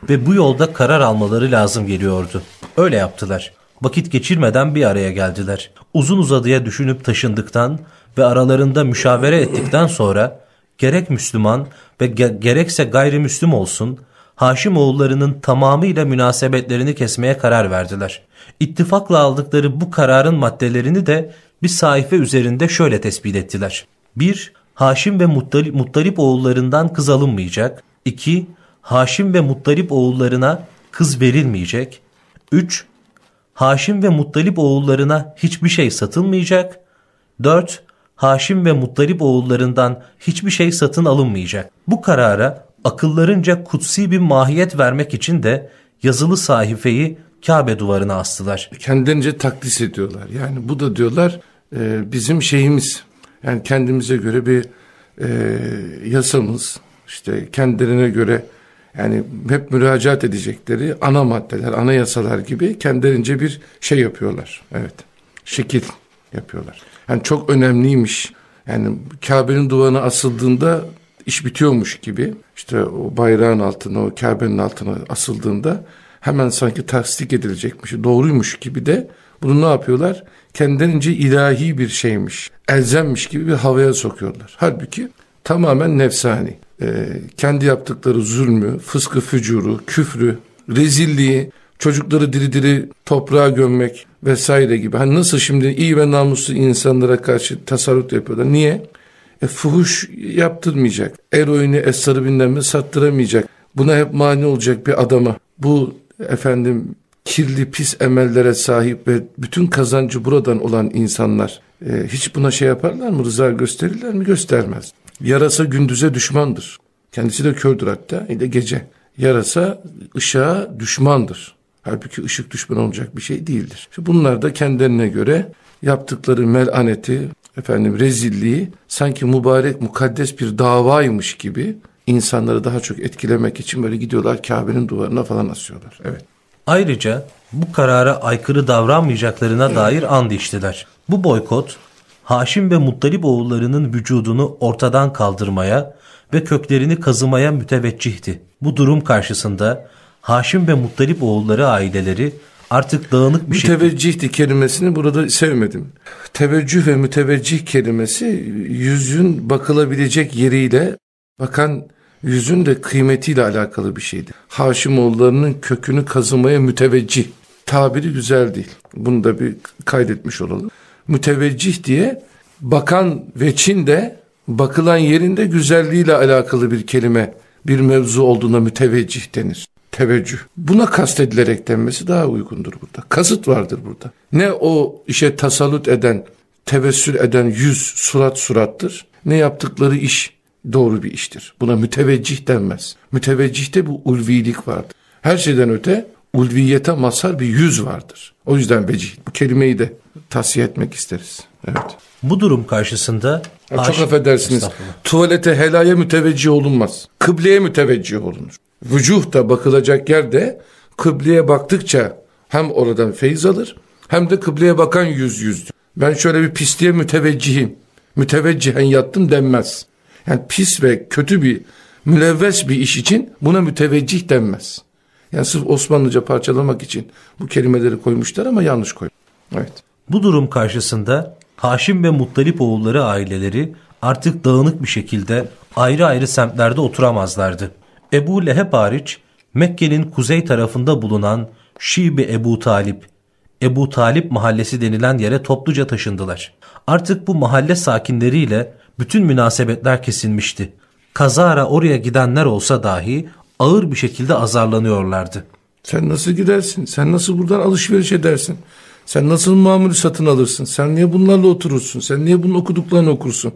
ve bu yolda karar almaları lazım geliyordu. Öyle yaptılar. Vakit geçirmeden bir araya geldiler. Uzun uzadıya düşünüp taşındıktan ve aralarında müşavere ettikten sonra gerek Müslüman ve ge gerekse gayrimüslim olsun Haşim oğullarının tamamıyla münasebetlerini kesmeye karar verdiler. İttifakla aldıkları bu kararın maddelerini de bir sayfa üzerinde şöyle tespit ettiler. 1. Haşim ve Muttalip, Muttalip oğullarından kız alınmayacak. 2. Haşim ve Muttalip oğullarına kız verilmeyecek. 3. Haşim ve Muttalip oğullarına hiçbir şey satılmayacak. 4. Haşim ve Muttalip oğullarından hiçbir şey satın alınmayacak. Bu karara akıllarınca kutsi bir mahiyet vermek için de yazılı sahifeyi Kabe duvarına astılar. Kendince takdis ediyorlar. Yani bu da diyorlar e, bizim şeyimiz. Yani kendimize göre bir e, yasamız. işte kendilerine göre yani hep müracaat edecekleri ana maddeler, ana yasalar gibi kendilerince bir şey yapıyorlar. Evet. Şekil yapıyorlar. Yani çok önemliymiş. Yani Kabe'nin duvarına asıldığında iş bitiyormuş gibi işte o bayrağın altına o Kabe'nin altına asıldığında hemen sanki tasdik edilecekmiş doğruymuş gibi de bunu ne yapıyorlar? Kendilerince ilahi bir şeymiş, elzemmiş gibi bir havaya sokuyorlar. Halbuki tamamen nefsani. Ee, kendi yaptıkları zulmü, fıskı fücuru, küfrü, rezilliği, çocukları diri diri toprağa gömmek vesaire gibi. Hani nasıl şimdi iyi ve namuslu insanlara karşı tasarruf yapıyorlar. Niye? E, fuhuş yaptırmayacak. Eroini esrarı bilmem sattıramayacak. Buna hep mani olacak bir adama. Bu efendim kirli pis emellere sahip ve bütün kazancı buradan olan insanlar e, hiç buna şey yaparlar mı? Rıza gösterirler mi? Göstermez. Yarasa gündüze düşmandır. Kendisi de kördür hatta. E de gece. Yarasa ışığa düşmandır. Halbuki ışık düşman olacak bir şey değildir. İşte bunlar da kendilerine göre yaptıkları melaneti, efendim rezilliği sanki mübarek mukaddes bir davaymış gibi insanları daha çok etkilemek için böyle gidiyorlar Kabe'nin duvarına falan asıyorlar. Evet. Ayrıca bu karara aykırı davranmayacaklarına dair and içtiler. Bu boykot Haşim ve Muttalip oğullarının vücudunu ortadan kaldırmaya ve köklerini kazımaya müteveccihti. Bu durum karşısında Haşim ve Muttalip oğulları aileleri artık dağınık bir şey. Müteveccihti kelimesini burada sevmedim. Teveccüh ve müteveccih kelimesi yüzün bakılabilecek yeriyle bakan yüzün de kıymetiyle alakalı bir şeydi. Haşimoğullarının kökünü kazımaya müteveccih. Tabiri güzel değil. Bunu da bir kaydetmiş olalım. Müteveccih diye bakan veçin de bakılan yerinde güzelliğiyle alakalı bir kelime, bir mevzu olduğuna müteveccih denir teveccüh. Buna kastedilerek denmesi daha uygundur burada. Kasıt vardır burada. Ne o işe tasallut eden, tevessül eden yüz, surat surattır. Ne yaptıkları iş doğru bir iştir. Buna müteveccih denmez. Müteveccihte bu ulvilik vardır. Her şeyden öte ulviyete mazhar bir yüz vardır. O yüzden vecih. Bu kelimeyi de tavsiye etmek isteriz. Evet. Bu durum karşısında ya çok affedersiniz. Tuvalete helaya müteveccih olunmaz. Kıbleye müteveccih olunur. Vücuhta bakılacak yerde kıbleye baktıkça hem oradan feyiz alır hem de kıbleye bakan yüz yüzdür. Ben şöyle bir pisliğe müteveccihim. Müteveccihen yattım denmez. Yani pis ve kötü bir mülevves bir iş için buna müteveccih denmez. Yani sırf Osmanlıca parçalamak için bu kelimeleri koymuşlar ama yanlış koy. Evet. Bu durum karşısında Haşim ve Muttalip oğulları aileleri artık dağınık bir şekilde ayrı ayrı semtlerde oturamazlardı. Ebu Leheb hariç Mekke'nin kuzey tarafında bulunan Şibi Ebu Talip, Ebu Talip mahallesi denilen yere topluca taşındılar. Artık bu mahalle sakinleriyle bütün münasebetler kesilmişti. Kazara oraya gidenler olsa dahi ağır bir şekilde azarlanıyorlardı. Sen nasıl gidersin? Sen nasıl buradan alışveriş edersin? Sen nasıl mamul satın alırsın? Sen niye bunlarla oturursun? Sen niye bunun okuduklarını okursun?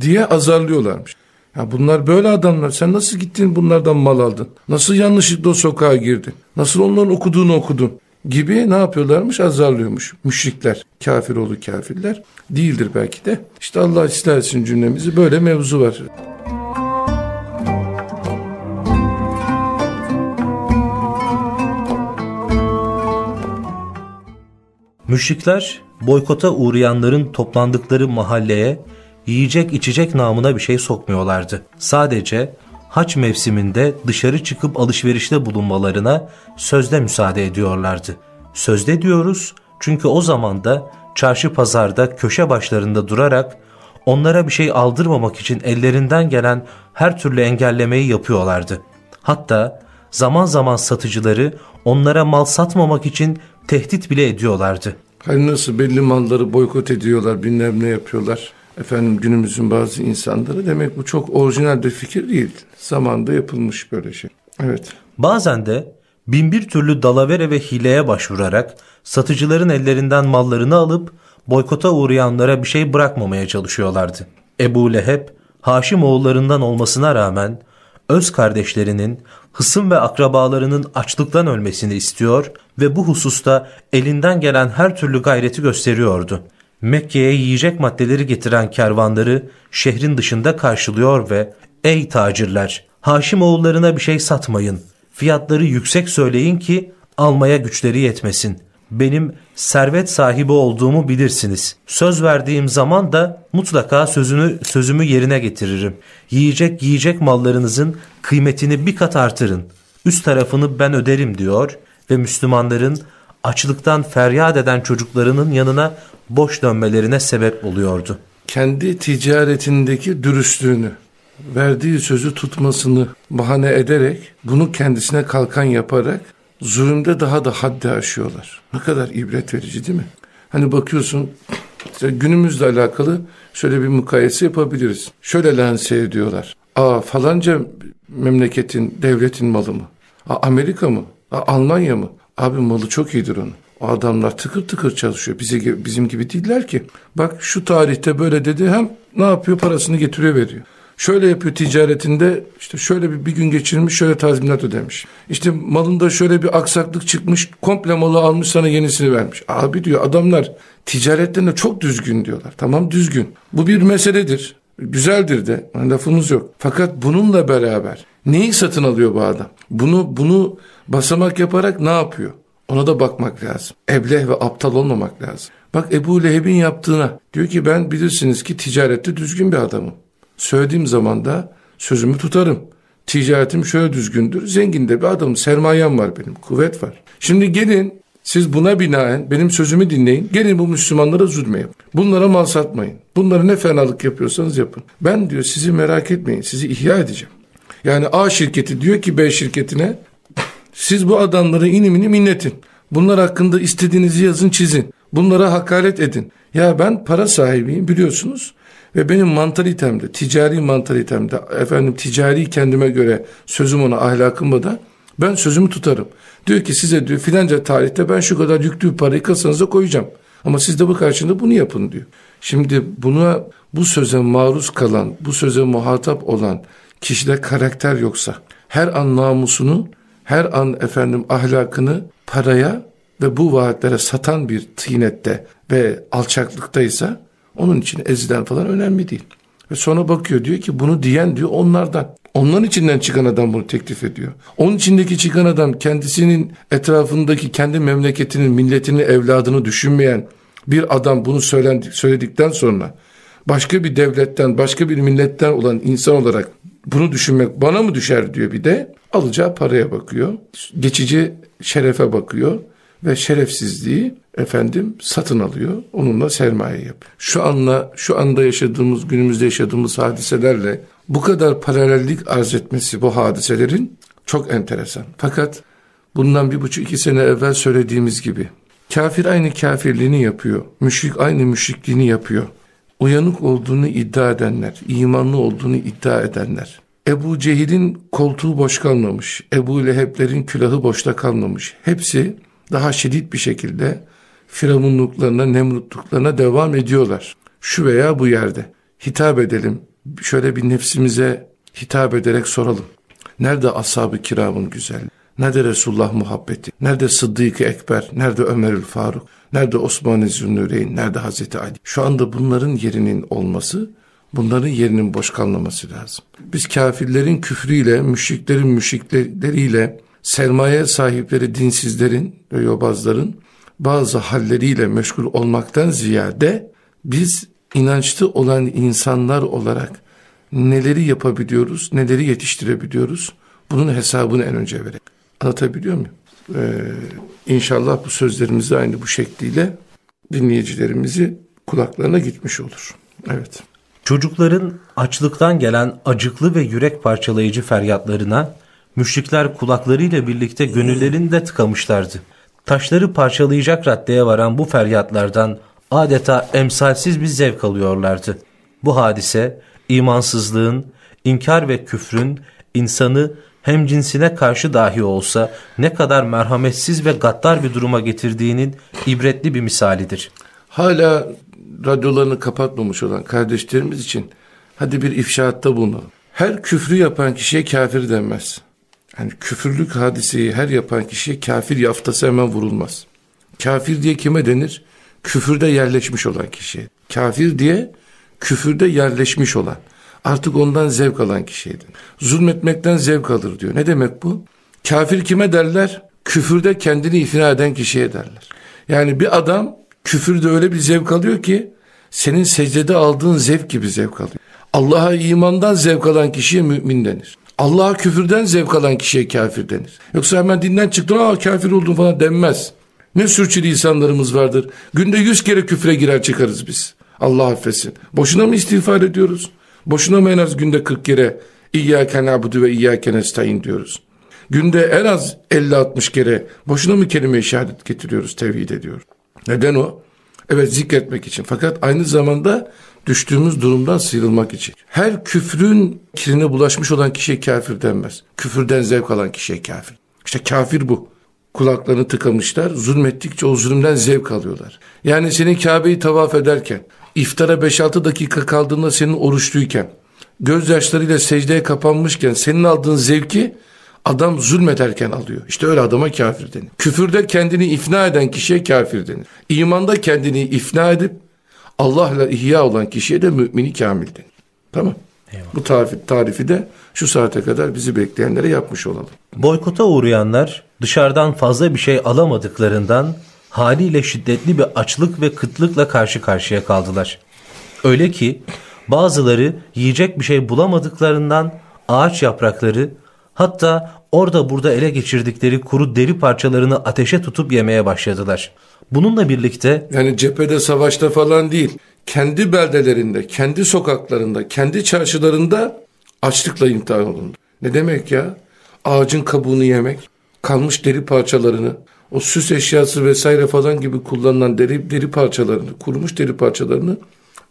Diye azarlıyorlarmış. Ya bunlar böyle adamlar. Sen nasıl gittin bunlardan mal aldın? Nasıl yanlışlıkla o sokağa girdin? Nasıl onların okuduğunu okudun? Gibi ne yapıyorlarmış? Azarlıyormuş. Müşrikler, kafir oğlu kafirler. Değildir belki de. İşte Allah istersin cümlemizi. Böyle mevzu var. Müşrikler boykota uğrayanların toplandıkları mahalleye yiyecek içecek namına bir şey sokmuyorlardı. Sadece haç mevsiminde dışarı çıkıp alışverişte bulunmalarına sözde müsaade ediyorlardı. Sözde diyoruz çünkü o zaman da çarşı pazarda köşe başlarında durarak onlara bir şey aldırmamak için ellerinden gelen her türlü engellemeyi yapıyorlardı. Hatta zaman zaman satıcıları onlara mal satmamak için tehdit bile ediyorlardı. Hani nasıl belli malları boykot ediyorlar, bilmem ne yapıyorlar. Efendim günümüzün bazı insanları demek bu çok orijinal bir fikir değil. Zamanda yapılmış böyle şey. Evet. Bazen de binbir türlü dalavere ve hileye başvurarak satıcıların ellerinden mallarını alıp boykota uğrayanlara bir şey bırakmamaya çalışıyorlardı. Ebu Leheb, Haşim oğullarından olmasına rağmen öz kardeşlerinin, hısım ve akrabalarının açlıktan ölmesini istiyor ve bu hususta elinden gelen her türlü gayreti gösteriyordu. Mekke'ye yiyecek maddeleri getiren kervanları şehrin dışında karşılıyor ve ''Ey tacirler, Haşim oğullarına bir şey satmayın. Fiyatları yüksek söyleyin ki almaya güçleri yetmesin. Benim servet sahibi olduğumu bilirsiniz. Söz verdiğim zaman da mutlaka sözünü sözümü yerine getiririm. Yiyecek yiyecek mallarınızın kıymetini bir kat artırın. Üst tarafını ben öderim diyor ve Müslümanların açlıktan feryat eden çocuklarının yanına boş dönmelerine sebep oluyordu. Kendi ticaretindeki dürüstlüğünü, verdiği sözü tutmasını bahane ederek, bunu kendisine kalkan yaparak zulümde daha da haddi aşıyorlar. Ne kadar ibret verici değil mi? Hani bakıyorsun günümüzle alakalı şöyle bir mukayese yapabiliriz. Şöyle lanse ediyorlar. Aa falanca memleketin, devletin malı mı? Aa, Amerika mı? Aa, Almanya mı? Abi malı çok iyidir onun. Adamlar tıkır tıkır çalışıyor. Bize, bizim gibi değiller ki. Bak şu tarihte böyle dedi hem ne yapıyor parasını getiriyor veriyor. Şöyle yapıyor ticaretinde işte şöyle bir, bir gün geçirmiş şöyle tazminat ödemiş. İşte malında şöyle bir aksaklık çıkmış komple malı almış sana yenisini vermiş. Abi diyor adamlar ticaretlerinde çok düzgün diyorlar. Tamam düzgün. Bu bir meseledir. Güzeldir de lafımız yok. Fakat bununla beraber neyi satın alıyor bu adam? Bunu bunu basamak yaparak ne yapıyor? Ona da bakmak lazım. Ebleh ve aptal olmamak lazım. Bak Ebu Leheb'in yaptığına diyor ki ben bilirsiniz ki ticarette düzgün bir adamım. Söylediğim zaman da sözümü tutarım. Ticaretim şöyle düzgündür. Zengin de bir adamım. Sermayem var benim. Kuvvet var. Şimdi gelin siz buna binaen benim sözümü dinleyin. Gelin bu Müslümanlara zulmeyin. Bunlara mal satmayın. Bunlara ne fenalık yapıyorsanız yapın. Ben diyor sizi merak etmeyin. Sizi ihya edeceğim. Yani A şirketi diyor ki B şirketine siz bu adamları inimini minnetin. Bunlar hakkında istediğinizi yazın çizin. Bunlara hakaret edin. Ya ben para sahibiyim biliyorsunuz. Ve benim mantalitemde, ticari mantalitemde, efendim ticari kendime göre sözüm ona ahlakımı da ben sözümü tutarım. Diyor ki size diyor filanca tarihte ben şu kadar yüklü parayı kasanıza koyacağım. Ama siz de bu karşında bunu yapın diyor. Şimdi buna bu söze maruz kalan, bu söze muhatap olan kişide karakter yoksa, her an namusunu, her an efendim ahlakını paraya ve bu vaatlere satan bir tînette ve alçaklıktaysa onun için ezilen falan önemli değil. Ve sonra bakıyor diyor ki bunu diyen diyor onlardan. Onların içinden çıkan adam bunu teklif ediyor. Onun içindeki çıkan adam kendisinin etrafındaki kendi memleketinin, milletinin, evladını düşünmeyen, Bir adam bunu söyledikten sonra başka bir devletten, başka bir milletten olan insan olarak bunu düşünmek bana mı düşer diyor bir de. Alacağı paraya bakıyor. Geçici şerefe bakıyor ve şerefsizliği efendim satın alıyor. Onunla sermaye yapıyor. Şu anla şu anda yaşadığımız günümüzde yaşadığımız hadiselerle bu kadar paralellik arz etmesi bu hadiselerin çok enteresan. Fakat bundan bir buçuk iki sene evvel söylediğimiz gibi kafir aynı kafirliğini yapıyor. Müşrik aynı müşrikliğini yapıyor. Uyanık olduğunu iddia edenler, imanlı olduğunu iddia edenler. Ebu Cehil'in koltuğu boş kalmamış. Ebu Leheb'lerin külahı boşta kalmamış. Hepsi daha şiddet bir şekilde firavunluklarına, nemrutluklarına devam ediyorlar. Şu veya bu yerde. Hitap edelim. Şöyle bir nefsimize hitap ederek soralım. Nerede ashab-ı kiramın güzelliği? Nerede Resulullah muhabbeti? Nerede Sıddık-ı Ekber? Nerede Ömerül Faruk? Nerede Osman-ı Zünnüreyn? Nerede Hazreti Ali? Şu anda bunların yerinin olması, bunların yerinin boş kalmaması lazım. Biz kafirlerin küfrüyle, müşriklerin müşrikleriyle, sermaye sahipleri dinsizlerin ve yobazların bazı halleriyle meşgul olmaktan ziyade biz inançlı olan insanlar olarak neleri yapabiliyoruz, neleri yetiştirebiliyoruz bunun hesabını en önce verelim. Anlatabiliyor muyum? Ee, inşallah bu sözlerimizi aynı bu şekliyle dinleyicilerimizi kulaklarına gitmiş olur. Evet. Çocukların açlıktan gelen acıklı ve yürek parçalayıcı feryatlarına müşrikler kulaklarıyla birlikte gönüllerini de tıkamışlardı. Taşları parçalayacak raddeye varan bu feryatlardan adeta emsalsiz bir zevk alıyorlardı. Bu hadise imansızlığın, inkar ve küfrün insanı hem cinsine karşı dahi olsa ne kadar merhametsiz ve gaddar bir duruma getirdiğinin ibretli bir misalidir. Hala radyolarını kapatmamış olan kardeşlerimiz için hadi bir ifşaatta bulunalım. Her küfrü yapan kişiye kafir denmez. Yani küfürlük hadiseyi her yapan kişiye kafir yaftası hemen vurulmaz. Kafir diye kime denir? Küfürde yerleşmiş olan kişiye. Kafir diye küfürde yerleşmiş olan. Artık ondan zevk alan kişiye denir. Zulmetmekten zevk alır diyor. Ne demek bu? Kafir kime derler? Küfürde kendini ifna eden kişiye derler. Yani bir adam küfürde öyle bir zevk alıyor ki senin secdede aldığın zevk gibi zevk alıyor. Allah'a imandan zevk alan kişiye mümin denir. Allah'a küfürden zevk alan kişiye kafir denir. Yoksa hemen dinden çıktın aa kafir oldun falan denmez. Ne sürçülü insanlarımız vardır. Günde yüz kere küfre girer çıkarız biz. Allah affetsin. Boşuna mı istiğfar ediyoruz? Boşuna mı en az günde 40 kere İyyâke na'budu ve İyyâke nestaîn diyoruz? Günde en az 50-60 kere boşuna mı kelime-i şehadet getiriyoruz, tevhid ediyoruz? Neden o? Evet zikretmek için. Fakat aynı zamanda düştüğümüz durumdan sıyrılmak için. Her küfrün kirine bulaşmış olan kişiye kafir denmez. Küfürden zevk alan kişiye kafir. İşte kafir bu. Kulaklarını tıkamışlar. Zulmettikçe o zulümden zevk alıyorlar. Yani senin Kabe'yi tavaf ederken, iftara 5-6 dakika kaldığında senin oruçluyken, gözyaşlarıyla secdeye kapanmışken senin aldığın zevki adam zulmederken alıyor. İşte öyle adama kafir denir. Küfürde kendini ifna eden kişiye kafir denir. İmanda kendini ifna edip Allah'la ihya olan kişiye de mümini kamil denir. Tamam. Eyvallah. Bu tarifi, tarifi de şu saate kadar bizi bekleyenlere yapmış olalım. Boykota uğrayanlar dışarıdan fazla bir şey alamadıklarından haliyle şiddetli bir açlık ve kıtlıkla karşı karşıya kaldılar. Öyle ki bazıları yiyecek bir şey bulamadıklarından ağaç yaprakları hatta orada burada ele geçirdikleri kuru deri parçalarını ateşe tutup yemeye başladılar. Bununla birlikte yani cephede savaşta falan değil kendi beldelerinde, kendi sokaklarında, kendi çarşılarında açlıkla imtihan olundu. Ne demek ya? Ağacın kabuğunu yemek, kalmış deri parçalarını, o süs eşyası vesaire falan gibi kullanılan deri, deri parçalarını, kurumuş deri parçalarını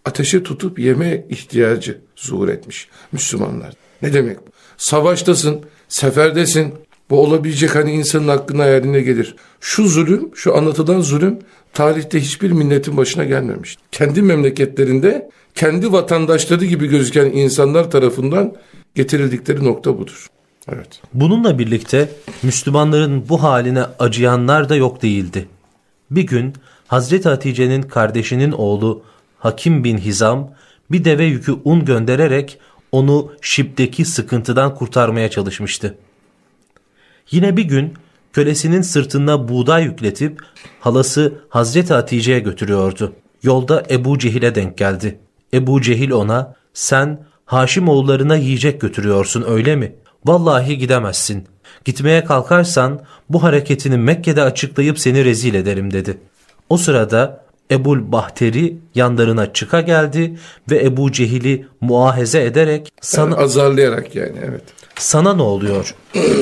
ateşe tutup yeme ihtiyacı zuhur etmiş Müslümanlar. Ne demek bu? Savaştasın, seferdesin. Bu olabilecek hani insanın aklına hayaline gelir. Şu zulüm, şu anlatılan zulüm tarihte hiçbir milletin başına gelmemiş. Kendi memleketlerinde kendi vatandaşları gibi gözüken insanlar tarafından getirildikleri nokta budur. Evet. Bununla birlikte Müslümanların bu haline acıyanlar da yok değildi. Bir gün Hazreti Hatice'nin kardeşinin oğlu Hakim bin Hizam bir deve yükü un göndererek onu Şip'teki sıkıntıdan kurtarmaya çalışmıştı. Yine bir gün kölesinin sırtına buğday yükletip halası Hazreti Hatice'ye götürüyordu. Yolda Ebu Cehil'e denk geldi. Ebu Cehil ona sen Haşim oğullarına yiyecek götürüyorsun öyle mi? Vallahi gidemezsin. Gitmeye kalkarsan bu hareketini Mekke'de açıklayıp seni rezil ederim dedi. O sırada Ebul Bahteri yanlarına çıka geldi ve Ebu Cehil'i muahaze ederek sana yani azarlayarak yani evet. Sana ne oluyor?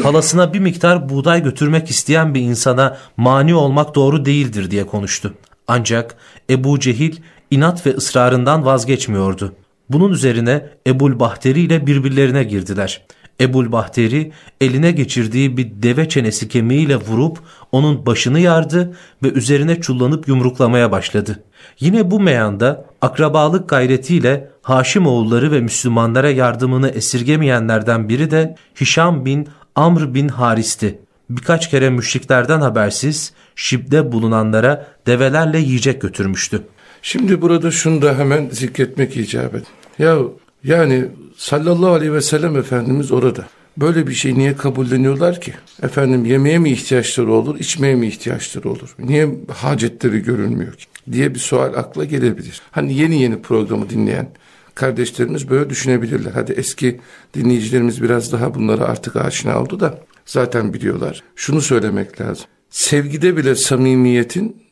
Halasına bir miktar buğday götürmek isteyen bir insana mani olmak doğru değildir diye konuştu. Ancak Ebu Cehil inat ve ısrarından vazgeçmiyordu. Bunun üzerine Ebul Bahteri ile birbirlerine girdiler. Ebul Bahteri eline geçirdiği bir deve çenesi kemiğiyle vurup onun başını yardı ve üzerine çullanıp yumruklamaya başladı. Yine bu meyanda akrabalık gayretiyle Haşim oğulları ve Müslümanlara yardımını esirgemeyenlerden biri de Hişam bin Amr bin Haris'ti. Birkaç kere müşriklerden habersiz Şib'de bulunanlara develerle yiyecek götürmüştü. Şimdi burada şunu da hemen zikretmek icap et. Ya yani sallallahu aleyhi ve sellem Efendimiz orada. Böyle bir şey niye kabulleniyorlar ki? Efendim yemeğe mi ihtiyaçları olur, içmeye mi ihtiyaçları olur? Niye hacetleri görülmüyor ki? Diye bir sual akla gelebilir. Hani yeni yeni programı dinleyen kardeşlerimiz böyle düşünebilirler. Hadi eski dinleyicilerimiz biraz daha bunlara artık aşina oldu da zaten biliyorlar. Şunu söylemek lazım. Sevgide bile samimiyetin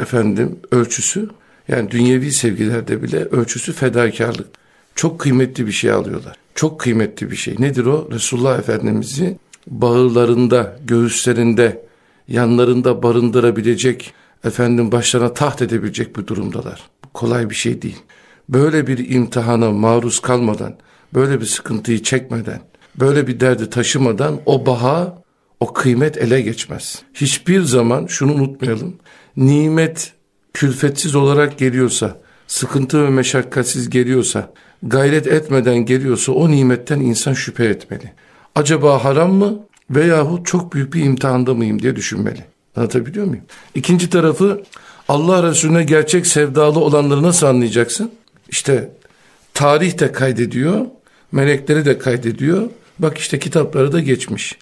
efendim ölçüsü yani dünyevi sevgilerde bile ölçüsü fedakarlık. Çok kıymetli bir şey alıyorlar. Çok kıymetli bir şey. Nedir o? Resulullah Efendimiz'i bağırlarında, göğüslerinde, yanlarında barındırabilecek, efendim başlarına taht edebilecek bir durumdalar. kolay bir şey değil. Böyle bir imtihana maruz kalmadan, böyle bir sıkıntıyı çekmeden, böyle bir derdi taşımadan o baha, o kıymet ele geçmez. Hiçbir zaman şunu unutmayalım. Nimet külfetsiz olarak geliyorsa, sıkıntı ve meşakkatsiz geliyorsa, gayret etmeden geliyorsa o nimetten insan şüphe etmeli. Acaba haram mı veyahut çok büyük bir imtihanda mıyım diye düşünmeli. Anlatabiliyor muyum? İkinci tarafı Allah Resulüne gerçek sevdalı olanları nasıl anlayacaksın? İşte tarih de kaydediyor, melekleri de kaydediyor. Bak işte kitapları da geçmiş.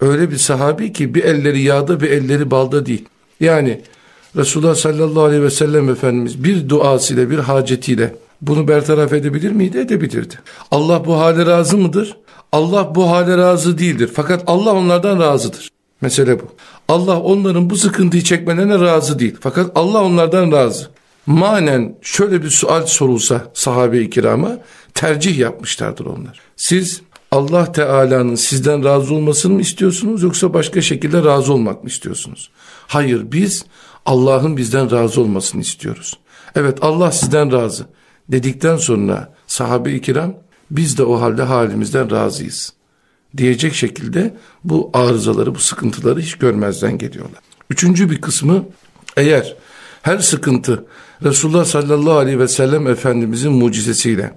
Öyle bir sahabi ki bir elleri yağda bir elleri balda değil. Yani Resulullah sallallahu aleyhi ve sellem Efendimiz bir duasıyla bir hacetiyle bunu bertaraf edebilir miydi? Edebilirdi. Allah bu hale razı mıdır? Allah bu hale razı değildir. Fakat Allah onlardan razıdır. Mesele bu. Allah onların bu sıkıntıyı çekmelerine razı değil. Fakat Allah onlardan razı. Manen şöyle bir sual sorulsa sahabe-i kirama tercih yapmışlardır onlar. Siz Allah Teala'nın sizden razı olmasını mı istiyorsunuz yoksa başka şekilde razı olmak mı istiyorsunuz? Hayır biz Allah'ın bizden razı olmasını istiyoruz. Evet Allah sizden razı dedikten sonra sahabe-i kiram biz de o halde halimizden razıyız diyecek şekilde bu arızaları, bu sıkıntıları hiç görmezden geliyorlar. Üçüncü bir kısmı eğer her sıkıntı Resulullah sallallahu aleyhi ve sellem Efendimizin mucizesiyle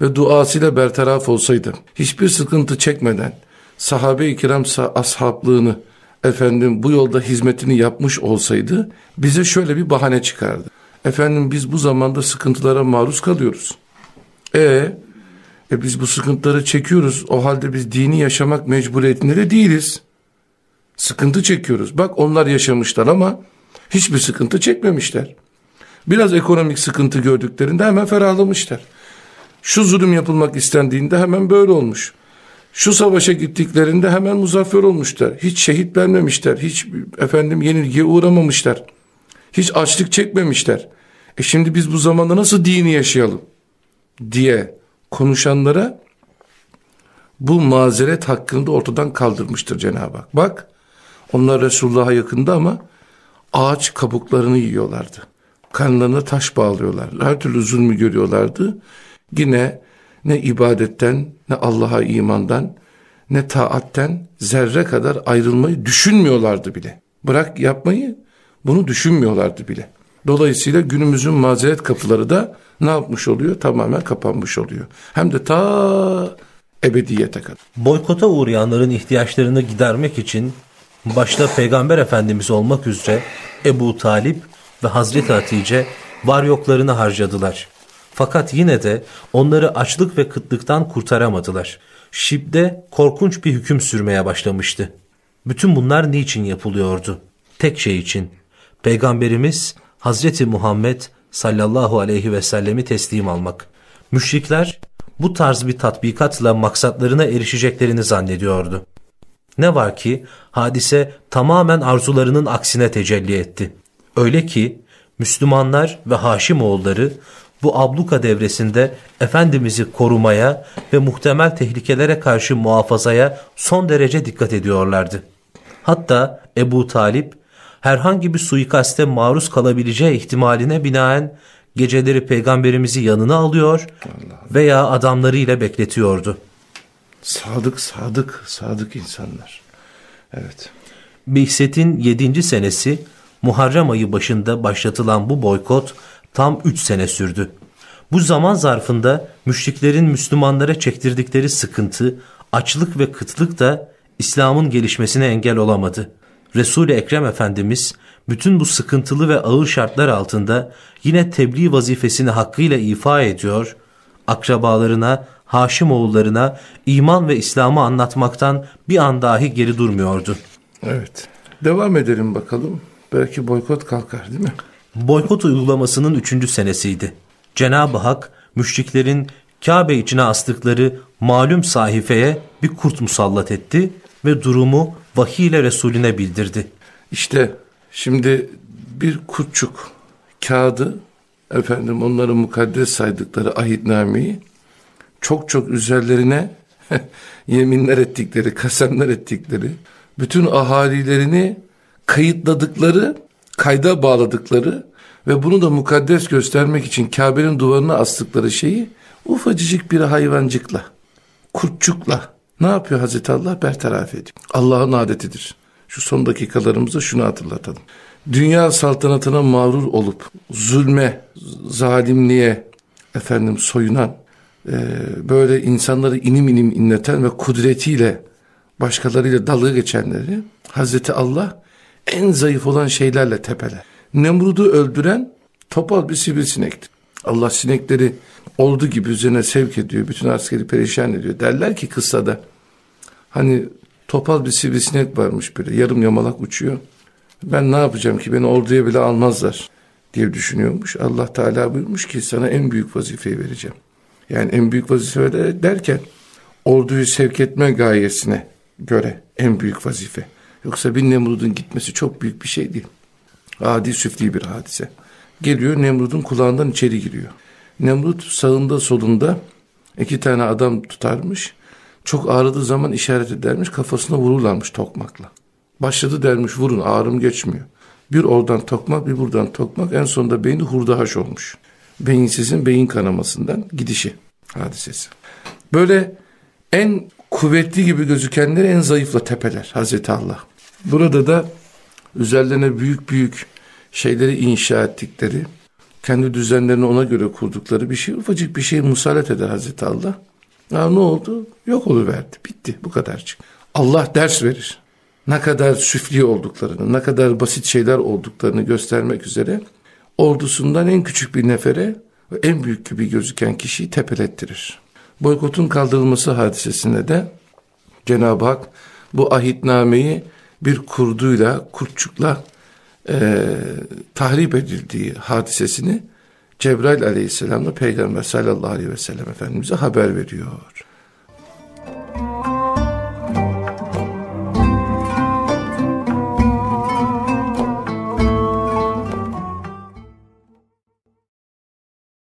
ve duasıyla bertaraf olsaydı, hiçbir sıkıntı çekmeden sahabe-i kiram ashablığını efendim bu yolda hizmetini yapmış olsaydı bize şöyle bir bahane çıkardı. Efendim biz bu zamanda sıkıntılara maruz kalıyoruz. E, e biz bu sıkıntıları çekiyoruz. O halde biz dini yaşamak mecburiyetinde de değiliz. Sıkıntı çekiyoruz. Bak onlar yaşamışlar ama hiçbir sıkıntı çekmemişler. Biraz ekonomik sıkıntı gördüklerinde hemen ferahlamışlar. Şu zulüm yapılmak istendiğinde hemen böyle olmuş. Şu savaşa gittiklerinde hemen muzaffer olmuşlar. Hiç şehit vermemişler. Hiç efendim yenilgiye uğramamışlar. Hiç açlık çekmemişler. E şimdi biz bu zamanda nasıl dini yaşayalım diye konuşanlara bu mazeret hakkında ortadan kaldırmıştır Cenab-ı Hak. Bak onlar Resulullah'a yakında ama ağaç kabuklarını yiyorlardı. Kanlarına taş bağlıyorlar. Her türlü zulmü görüyorlardı. Yine ne ibadetten ne Allah'a imandan ne taatten zerre kadar ayrılmayı düşünmüyorlardı bile. Bırak yapmayı bunu düşünmüyorlardı bile. Dolayısıyla günümüzün mazeret kapıları da ne yapmış oluyor? Tamamen kapanmış oluyor. Hem de ta ebediyete kadar. Boykota uğrayanların ihtiyaçlarını gidermek için başta Peygamber Efendimiz olmak üzere Ebu Talip ve Hazreti Hatice var yoklarını harcadılar. Fakat yine de onları açlık ve kıtlıktan kurtaramadılar. Şib'de korkunç bir hüküm sürmeye başlamıştı. Bütün bunlar niçin yapılıyordu? Tek şey için. Peygamberimiz Hazreti Muhammed sallallahu aleyhi ve sellemi teslim almak. Müşrikler bu tarz bir tatbikatla maksatlarına erişeceklerini zannediyordu. Ne var ki hadise tamamen arzularının aksine tecelli etti. Öyle ki Müslümanlar ve Haşimoğulları bu abluka devresinde Efendimiz'i korumaya ve muhtemel tehlikelere karşı muhafazaya son derece dikkat ediyorlardı. Hatta Ebu Talip herhangi bir suikaste maruz kalabileceği ihtimaline binaen geceleri peygamberimizi yanına alıyor veya adamlarıyla bekletiyordu. Sadık, sadık, sadık insanlar. Evet. Bihset'in 7. senesi Muharrem ayı başında başlatılan bu boykot tam 3 sene sürdü. Bu zaman zarfında müşriklerin Müslümanlara çektirdikleri sıkıntı, açlık ve kıtlık da İslam'ın gelişmesine engel olamadı. Resul-i Ekrem Efendimiz bütün bu sıkıntılı ve ağır şartlar altında yine tebliğ vazifesini hakkıyla ifa ediyor, akrabalarına, Haşim oğullarına iman ve İslam'ı anlatmaktan bir an dahi geri durmuyordu. Evet. Devam edelim bakalım. Belki boykot kalkar değil mi? Boykot uygulamasının üçüncü senesiydi. Cenab-ı Hak müşriklerin Kabe içine astıkları malum sahifeye bir kurt musallat etti ve durumu vahiy ile Resulüne bildirdi. İşte şimdi bir kurtçuk kağıdı efendim onların mukaddes saydıkları ahitnameyi çok çok üzerlerine yeminler ettikleri, kasemler ettikleri, bütün ahalilerini kayıtladıkları, kayda bağladıkları ve bunu da mukaddes göstermek için Kabe'nin duvarına astıkları şeyi ufacıcık bir hayvancıkla, kurtçukla ne yapıyor Hazreti Allah? Bertaraf ediyor. Allah'ın adetidir. Şu son dakikalarımızda şunu hatırlatalım. Dünya saltanatına mağrur olup zulme, zalimliğe efendim soyunan, e, böyle insanları inim inim inleten ve kudretiyle başkalarıyla dalga geçenleri Hazreti Allah en zayıf olan şeylerle tepeler. Nemrud'u öldüren topal bir sivrisinekti. Allah sinekleri olduğu gibi üzerine sevk ediyor. Bütün askeri perişan ediyor. Derler ki kıssada hani topal bir sivrisinek varmış böyle yarım yamalak uçuyor. Ben ne yapacağım ki beni orduya bile almazlar diye düşünüyormuş. Allah Teala buyurmuş ki sana en büyük vazifeyi vereceğim. Yani en büyük vazife derken orduyu sevk etme gayesine göre en büyük vazife. Yoksa bir Nemrud'un gitmesi çok büyük bir şey değil. Adi süfli bir hadise. Geliyor Nemrud'un kulağından içeri giriyor. Nemrut sağında solunda iki tane adam tutarmış. Çok ağrıdığı zaman işaret edermiş kafasına vururlarmış tokmakla. Başladı dermiş vurun ağrım geçmiyor. Bir oradan tokmak bir buradan tokmak en sonunda beyni hurdahaş olmuş. Beyinsizin beyin kanamasından gidişi hadisesi. Böyle en kuvvetli gibi gözükenleri en zayıfla tepeler Hazreti Allah. Burada da üzerlerine büyük büyük şeyleri inşa ettikleri, kendi düzenlerini ona göre kurdukları bir şey, ufacık bir şey musallat eder Hazreti Allah. Ya ne oldu? Yok oluverdi. Bitti. Bu kadarcık. Allah ders verir. Ne kadar süfli olduklarını, ne kadar basit şeyler olduklarını göstermek üzere ordusundan en küçük bir nefere en büyük gibi gözüken kişiyi tepelettirir. Boykotun kaldırılması hadisesinde de Cenab-ı Hak bu ahitnameyi bir kurduyla, kurtçukla e, tahrip edildiği hadisesini Cebrail aleyhisselamla Peygamber sallallahu aleyhi ve sellem Efendimiz'e haber veriyor. Müzik